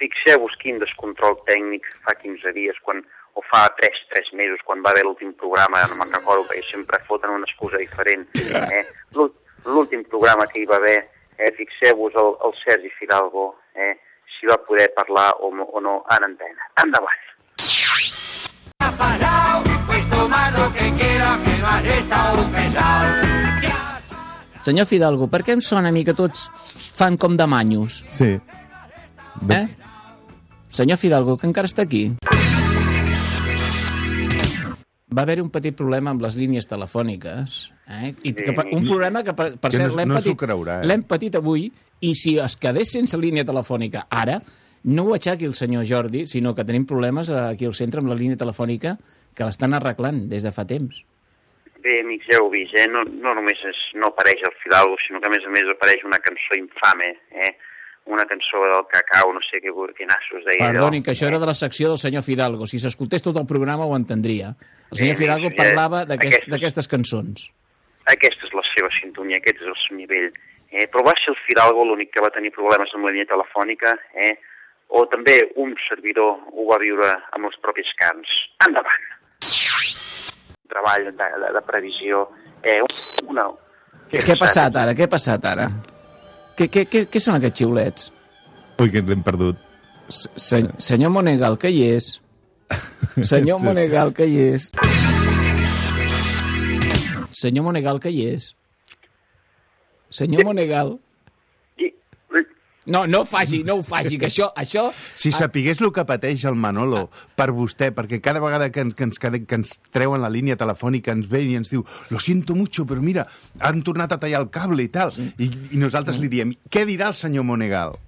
Fixeu-vos quin descontrol tècnic fa 15 dies, quan, o fa 3, 3 mesos, quan va haver l'últim programa, no me'n recordo, perquè sempre foten una excusa diferent. Eh? L'ú- L'últim programa que hi va haver, eh? fixeu-vos el, el Sergi Fidalgo, eh? si va poder parlar o, o no en antena. Endavant! Pues toma lo que quieras, que no has estado pesado. Senyor Fidalgo, per què em sona a mi que tots fan com de manyos? Sí. Eh? Senyor Fidalgo, que encara està aquí. Va haver un petit problema amb les línies telefòniques. Eh? I que, un problema que, per, per Que cert, no- l'hem no patit, creurà, eh? l'hem patit avui, i si es quedés sense línia telefònica ara, no ho aixequi el senyor Jordi, sinó que tenim problemes aquí al centre amb la línia telefònica que l'estan arreglant des de fa temps. Bé, amics, ja heu vist, eh? no, no només és, no apareix el Fidalgo, sinó que a més a més apareix una cançó infame, eh? Una cançó del cacau, no sé què, què nassos deia Perdoni, que això era de la secció del senyor Fidalgo. Si s'escoltés tot el programa ho entendria. El senyor Sí, Fidalgo sí, parlava eh, d'aquest- aquestes- d'aquestes cançons. Aquesta és la seva sintonia, aquest és el seu nivell. Eh, però va ser el Fidalgo l'únic que va tenir problemes amb la línia telefònica, eh? o també un servidor ho va viure amb els propis cants. Endavant! Treball de, de, de previsió. Eh, una, Què, què ha passat ara? Què ha passat ara? Què, què, què, què són aquests xiulets? Ui, que l'hem perdut. Se, senyor Monegal, que hi és? Senyor Sí. Monegal, que hi és? Senyor Monegal, que hi és? Senyor Monegal? No, no ho faci, no ho faci, que això... això Si sapigués el que pateix el Manolo per vostè, perquè cada vegada que ens, que, ens, que ens treuen la línia telefònica ens ve i ens diu lo siento mucho, però mira, han tornat a tallar el cable i tal. I, i nosaltres li diem, què dirà el senyor Monegal?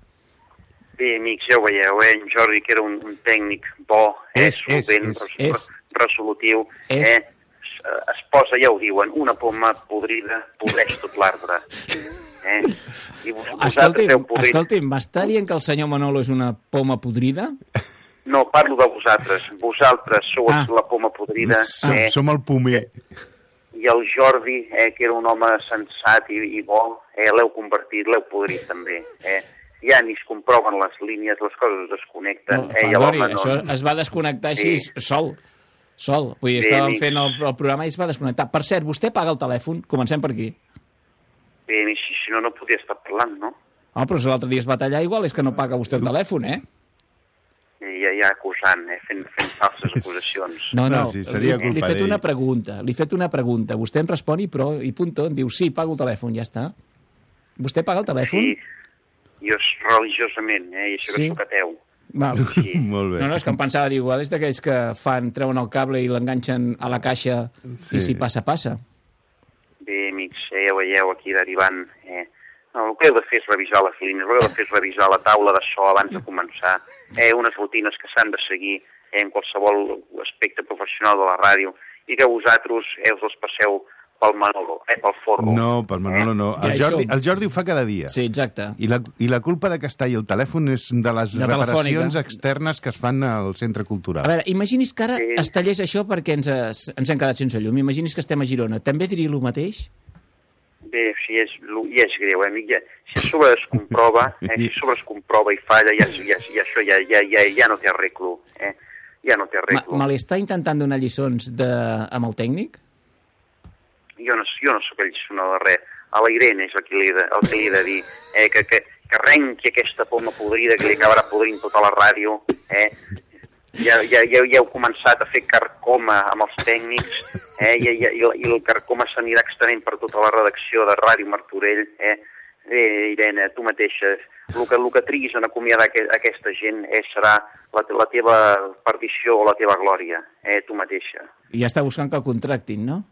Bé, amics, ja ho veieu, eh? en Jordi, que era un, un tècnic bo, eh? És, és, solvent, és, res- és. resolutiu, És. eh? Es, es posa, ja ho diuen, una poma podrida podreix tot l'arbre. [LAUGHS] Eh? I Escolti'm, [LAUGHS] escolti'm, m'està dient que el senyor Manolo és una poma podrida? No, parlo de vosaltres. Vosaltres sou Ah. la poma podrida, Som, eh? som el pomer. i el Jordi, eh, que era un home sensat i, i bo, eh, l'heu convertit, l'heu podrit també. Eh? Ja ni es comproven les línies, les coses es desconnecten. No, eh, i perdoni, l'home això es va desconnectar així, Sí. sol. Sol. Vull dir, Sí, estàvem fent el, el programa i es va desconnectar. Per cert, vostè paga el telèfon? Comencem per aquí. Bé, i si, si no, no podia estar parlant, no? Oh, però si l'altre dia es va tallar, igual és que no paga vostè el telèfon, eh? I ja, ja acusant, eh? fent, fent falses acusacions. No, no, No, sí, seria li, li he fet una pregunta, li he fet una pregunta. Vostè em respon i, però, i punto, em diu, sí, pago el telèfon, ja està. Vostè paga el telèfon? Sí, jo és religiosament, eh? i això Sí? que sóc ateu. Val. Sí. [LAUGHS] Molt bé. No, no, és que em pensava, diu, igual és d'aquells que fan, treuen el cable i l'enganxen a la caixa Sí. i si passa, passa. Bé, amics, eh, veieu aquí derivant. Eh? No, el que heu de fer és revisar les línies, el que heu de fer és revisar la taula de so abans de començar, eh, unes rutines que s'han de seguir eh, en qualsevol aspecte professional de la ràdio, i que vosaltres eh, us els passeu pel Manolo, eh, pel forro. No, pel Manolo no. Ja El hi Jordi, el Jordi ho fa cada dia. Sí, exacte. I la, I la culpa de que està ahí el telèfon és de les De reparacions Telefònica. externes que es fan al centre cultural. A veure, imagini's que ara es tallés això perquè ens, ens hem quedat sense llum. Imagini's que estem a Girona. També diria el mateix? Bé, si és, ja és greu, eh, amic, ja, si a sobre es comprova, eh, si a sobre es comprova i falla, ja, ja, ja, això ja, ja, ja, ja no té arreglo, eh? Ja no té Ma, arreglo. me li està intentant donar lliçons de, amb el tècnic? Jo no, jo no sóc el lliçonador de res. A la Irene és el que li he de, el que li he de dir. Eh, que, que, que arrenqui aquesta poma podrida que li acabarà podrint tota la ràdio. Eh? Ja, ja, ja, ja heu començat a fer carcoma amb els tècnics eh? I, i, i, i el carcoma s'anirà extenent per tota la redacció de Ràdio Martorell. Eh? Eh, Irene, tu mateixa, el que, el que triguis en acomiadar aqu aquesta gent eh, serà la, la teva perdició o la teva glòria, eh, tu mateixa. I ja està buscant que el contractin, no?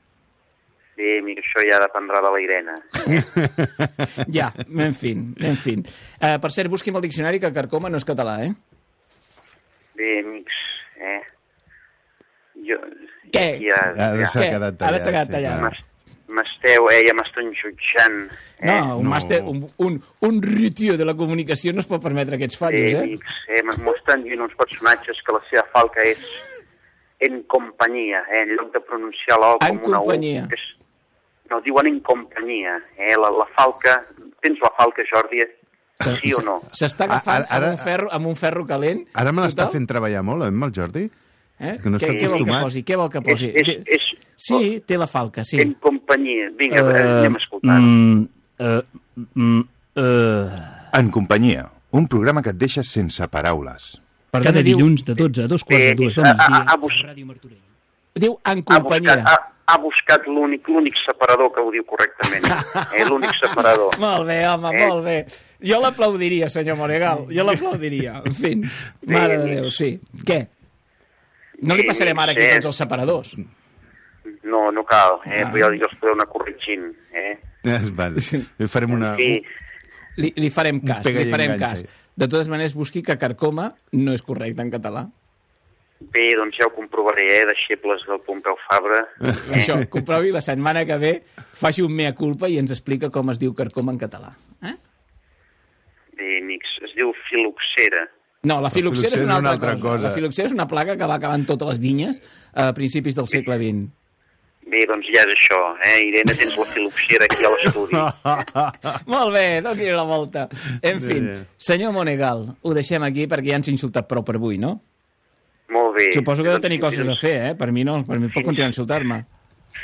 Bé, mira, això ja dependrà de la Irene. [LAUGHS] Ja, en fi, en fi. Uh, per cert, busqui'm el diccionari que Carcoma no és català, eh? Bé, amics, eh? Jo... Què? Ja, Ara s'ha quedat Ara tallat. s'ha quedat sí, tallat. M'es- M'esteu, eh, ja m'estan jutjant. Eh? No, un No. màster, un, un, un rutió de la comunicació no es pot permetre aquests fallos, eh, eh? amics, eh, m'ho estan dient uns personatges que la seva falca és en companyia, eh, en lloc de pronunciar la O En com una companyia. U. És, no, diuen en companyia. Eh, la, la falca... Tens la falca, Jordi? Sí o no? S'està agafant Ara- ara- amb, un ferro, amb un ferro calent. Ara me l'està fent treballar molt, eh, amb el Jordi? Eh? que no què, està què vol que posi? Què vol que posi? És, és, és Sí, té la falca, sí. en companyia. Vinga, uh, anem escoltant. mm, uh, mm, uh... En companyia, un programa que et deixa sense paraules. Per Cada dilluns de 12 a dos quarts de dues del migdia. ha, bus Diu en companyia. buscat, ha, ha buscat l'únic l'únic separador que ho diu correctament. [LAUGHS] eh, l'únic separador. Molt bé, home, Eh? molt bé. Jo l'aplaudiria, senyor Monegal, jo l'aplaudiria. En fi, mare de Déu, sí. Què? No li passarem ara aquí tots els separadors. No, no cal, eh? Ah. Ja, ja els podeu anar corregint. Eh? Es va. Farem una... Sí, Li, li farem cas, li farem enganxa. cas. De totes maneres, busqui que Carcoma no és correcte en català. Bé, doncs ja ho comprovaré, eh? Deixebles del Pompeu Fabra. [LAUGHS] Això, comprovi la setmana que ve, faci un mea culpa i ens explica com es diu Carcoma en català. Eh? Bé, amics, es diu filoxera. No, la filoxera és una altra, cosa. cosa. La filoxera és una plaga que va acabant totes les vinyes a principis del segle XX. Bé, doncs ja és això, eh? Irene, tens la filoxera aquí a l'estudi. [LAUGHS] Molt bé, doni la volta. En fi, senyor Monegal, ho deixem aquí perquè ja ens ha insultat prou per avui, no? Molt bé. Suposo que deu Doncs tenir coses a fer, eh? Per mi no, per mi pot continuar a insultar-me.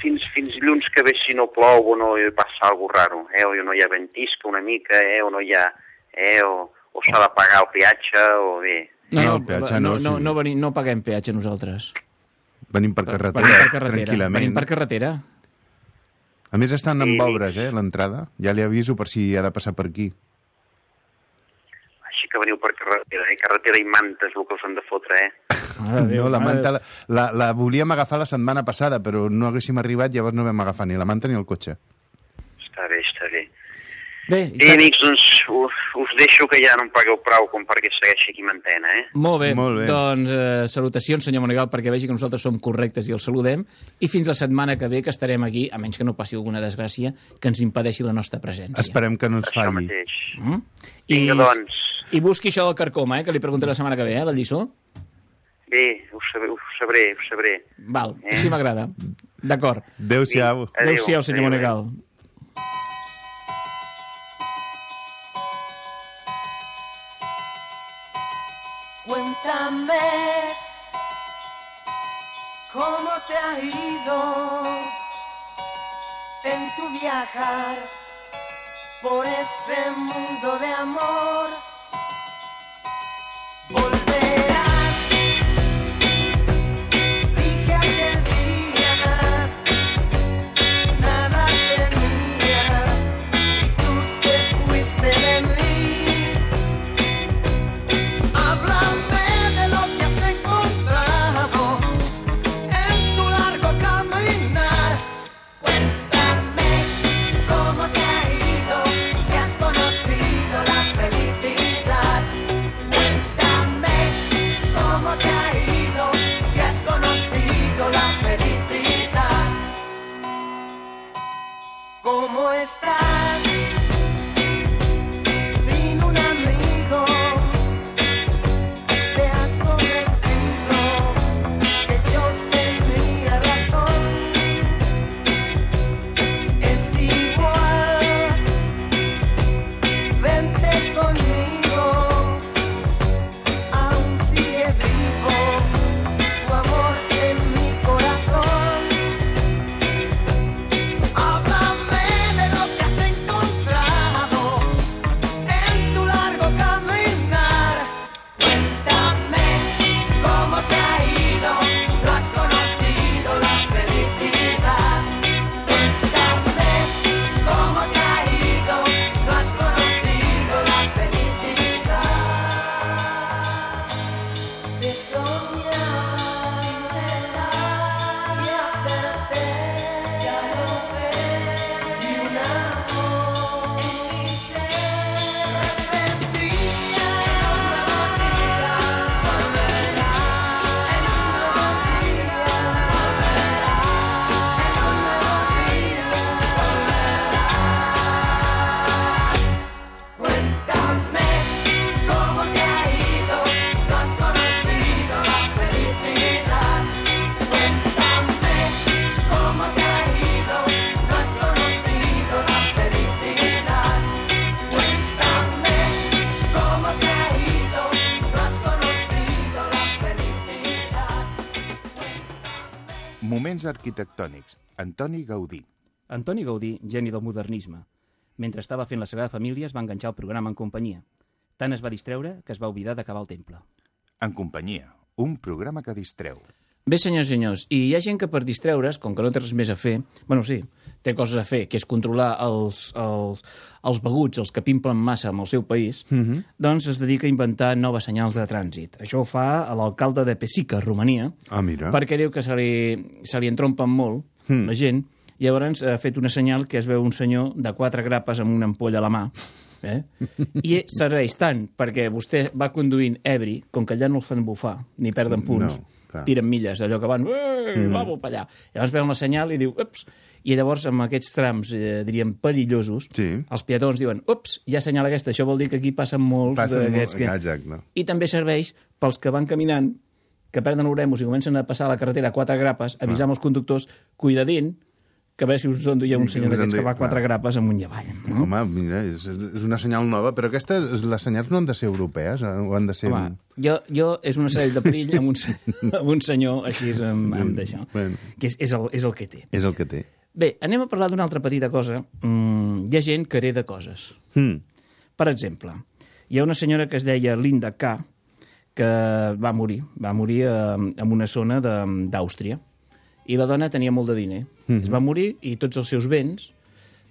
Fins, fins dilluns que ve si no plou o no hi passa alguna raro, eh? O no hi ha ventisca una mica, eh? O no hi ha... Eh? O, o s'ha de pagar el peatge, o bé... No, No, no, el peatge no, no, no, sí. no, venim, no paguem peatge nosaltres. Venim per carretera, Venim per carretera. tranquil·lament. Venim per carretera. A més, estan amb obres, eh, l'entrada. Ja li aviso per si ha de passar per aquí. Que veniu per carretera, eh? Carretera i mantes, el que us han de fotre, eh? no, la manta la, la, la volíem agafar la setmana passada, però no haguéssim arribat, llavors no vam agafar ni la manta ni el cotxe. Està bé, està bé. Bé, Bé, amics, doncs us, us deixo que ja no em pagueu prou com perquè segueixi aquí mantena, eh? Molt bé, Molt bé. doncs eh, salutacions, senyor Monegal, perquè vegi que nosaltres som correctes i el saludem, i fins la setmana que ve que estarem aquí, a menys que no passi alguna desgràcia que ens impedeixi la nostra presència. Esperem que no ens falli. Mm? Vinga, doncs. I busqui això del carcoma, eh, que li preguntaré la setmana que ve, eh, la lliçó. Bé, ho sabré, ho sabré, ho sabré. Val, Eh? així m'agrada. D'acord. Adéu-siau. Adéu-siau, senyor Adéu, Monegal. Cuéntame cómo te ha ido en tu viajar por ese mundo de amor. Volver. Arquitectònics. Antoni Gaudí. Antoni Gaudí, geni del modernisme. Mentre estava fent la Sagrada Família es va enganxar el programa en companyia. Tant es va distreure que es va oblidar d'acabar el temple. En companyia. Un programa que distreu. Bé, senyors i senyors, i hi ha gent que per distreure's, com que no té res més a fer, bueno, sí, té coses a fer, que és controlar els, els, els beguts, els que pimplen massa en el seu país, Mm -hmm. doncs es dedica a inventar noves senyals de trànsit. Això ho fa l'alcalde de Pesica, Romania, Ah, mira. perquè diu que se li, se li entrompen molt Mm. la gent, i llavors ha fet una senyal que es veu un senyor de quatre grapes amb una ampolla a la mà, eh? i serveix tant perquè vostè va conduint ebri, com que allà no el fan bufar, ni perden punts, No, clar. tiren milles, allò que van, Mm. vamos per allà. Llavors veuen la senyal i diu, ups, i llavors amb aquests trams, eh, diríem, perillosos, sí. els peatons diuen, ups, hi ha senyal aquesta, això vol dir que aquí passen molts Passen d'aquests molt- que... exacte. I també serveix pels que van caminant, que perden l'oremus i comencen a passar a la carretera a quatre grapes, avisar Ah. els conductors, cuidadint, que a veure si us enduia un senyor d'aquests que va quatre clar. grapes amunt i avall. No? Home, mira, és, és una senyal nova, però aquestes, les senyals no han de ser europees, eh? o han de ser... Home, jo, jo és una sèrie de perill amb un, [LAUGHS] amb un senyor així amb, amb d'això, Bueno. que és, és, el, és el que té. És el que té. Bé, anem a parlar d'una altra petita cosa. Mm, hi ha gent que hereda coses. Mm. Per exemple, hi ha una senyora que es deia Linda K., que va morir, va morir eh, en una zona de- d'Àustria. I la dona tenia molt de diner. Mhm. Es va morir i tots els seus béns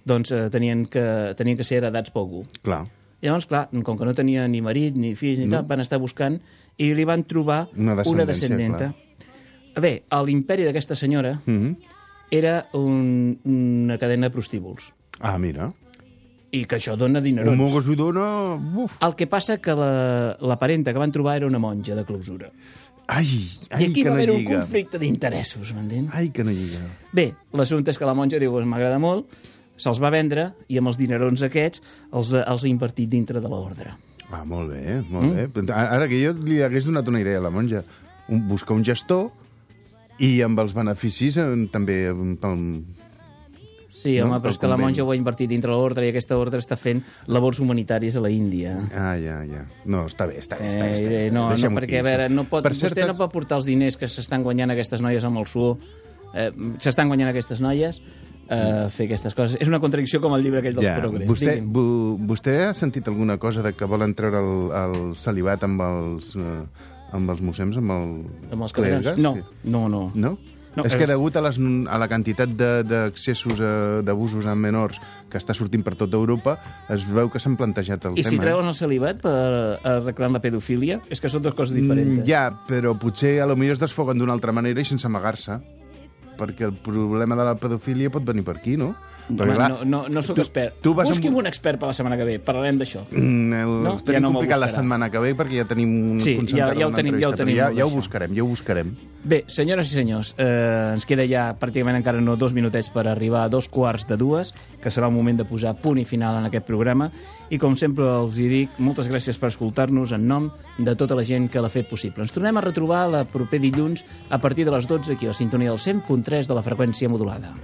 doncs, eh, tenien, que, tenien que ser heredats per algú. Clar. Llavors, clar, com que no tenia ni marit, ni fills, ni No. tal, van estar buscant i li van trobar Una una descendència, descendenta. Bé, a l'imperi d'aquesta senyora Mhm. Era un, una cadena de prostíbuls. Ah, mira. I que això dona dinerons. Un mogos ho dona... Uf. El que passa que la, la parenta que van trobar era una monja de clausura. Ai, ai, I aquí que va no haver un conflicte d'interessos, m'entén? Ai, que no lliga. Bé, l'assumpte és que la monja diu, "Pues m'agrada molt, se'ls va vendre i amb els dinerons aquests els, els ha invertit dintre de l'ordre. Ah, molt bé, molt Mm. bé. Ara que jo li hagués donat una idea a la monja. Un, buscar un gestor i amb els beneficis eh, també... eh. Sí, No? home, però és que la monja ho ha invertit dintre l'ordre i aquesta ordre està fent labors humanitàries a la Índia. Ah, ja, ja. No, està bé, està bé, està bé. Està bé, Eh, està bé. no, no, perquè, a veure, no pot, Per vostè certes- no pot portar els diners que s'estan guanyant aquestes noies amb el suor, eh, s'estan guanyant aquestes noies eh, fer aquestes coses. És una contradicció com el llibre aquell dels Ja, progrés. vostè, vostè ha sentit alguna cosa de que volen treure el, el celibat amb els, eh, amb els mossems, amb, el, Amb els clergues? No, no, no. No? No, és que degut a, les, a la quantitat de- d'accessos eh, d'abusos amb menors que està sortint per tota Europa, es veu que s'han plantejat el I tema. si eh? treuen el celibat per arreglar la pedofília? És que són dues coses diferents. Mm, ja, però potser a lo millor es desfoguen d'una altra manera i sense amagar-se. Perquè el problema de la pedofília pot venir per aquí, no? Home, no, no, no sóc tu- expert. tu vas amb- Busqui'm un expert per la setmana que ve, parlarem d'això. Mm, el, No? tenim Ja no complicat la setmana que ve perquè ja tenim Sí, concertada ja- ja ho tenim- ja ho tenim ja, ja ho buscarem, ja ho buscarem. Bé, senyores i senyors, eh, ens queda ja pràcticament encara no dos minutets per arribar a dos quarts de dues, que serà el moment de posar punt i final en aquest programa. I com sempre els hi dic, moltes gràcies per escoltar-nos en nom de tota la gent que l'ha fet possible. Ens tornem a retrobar la proper dilluns a partir de les 12 aquí a la sintonia del 100.3 de la freqüència modulada.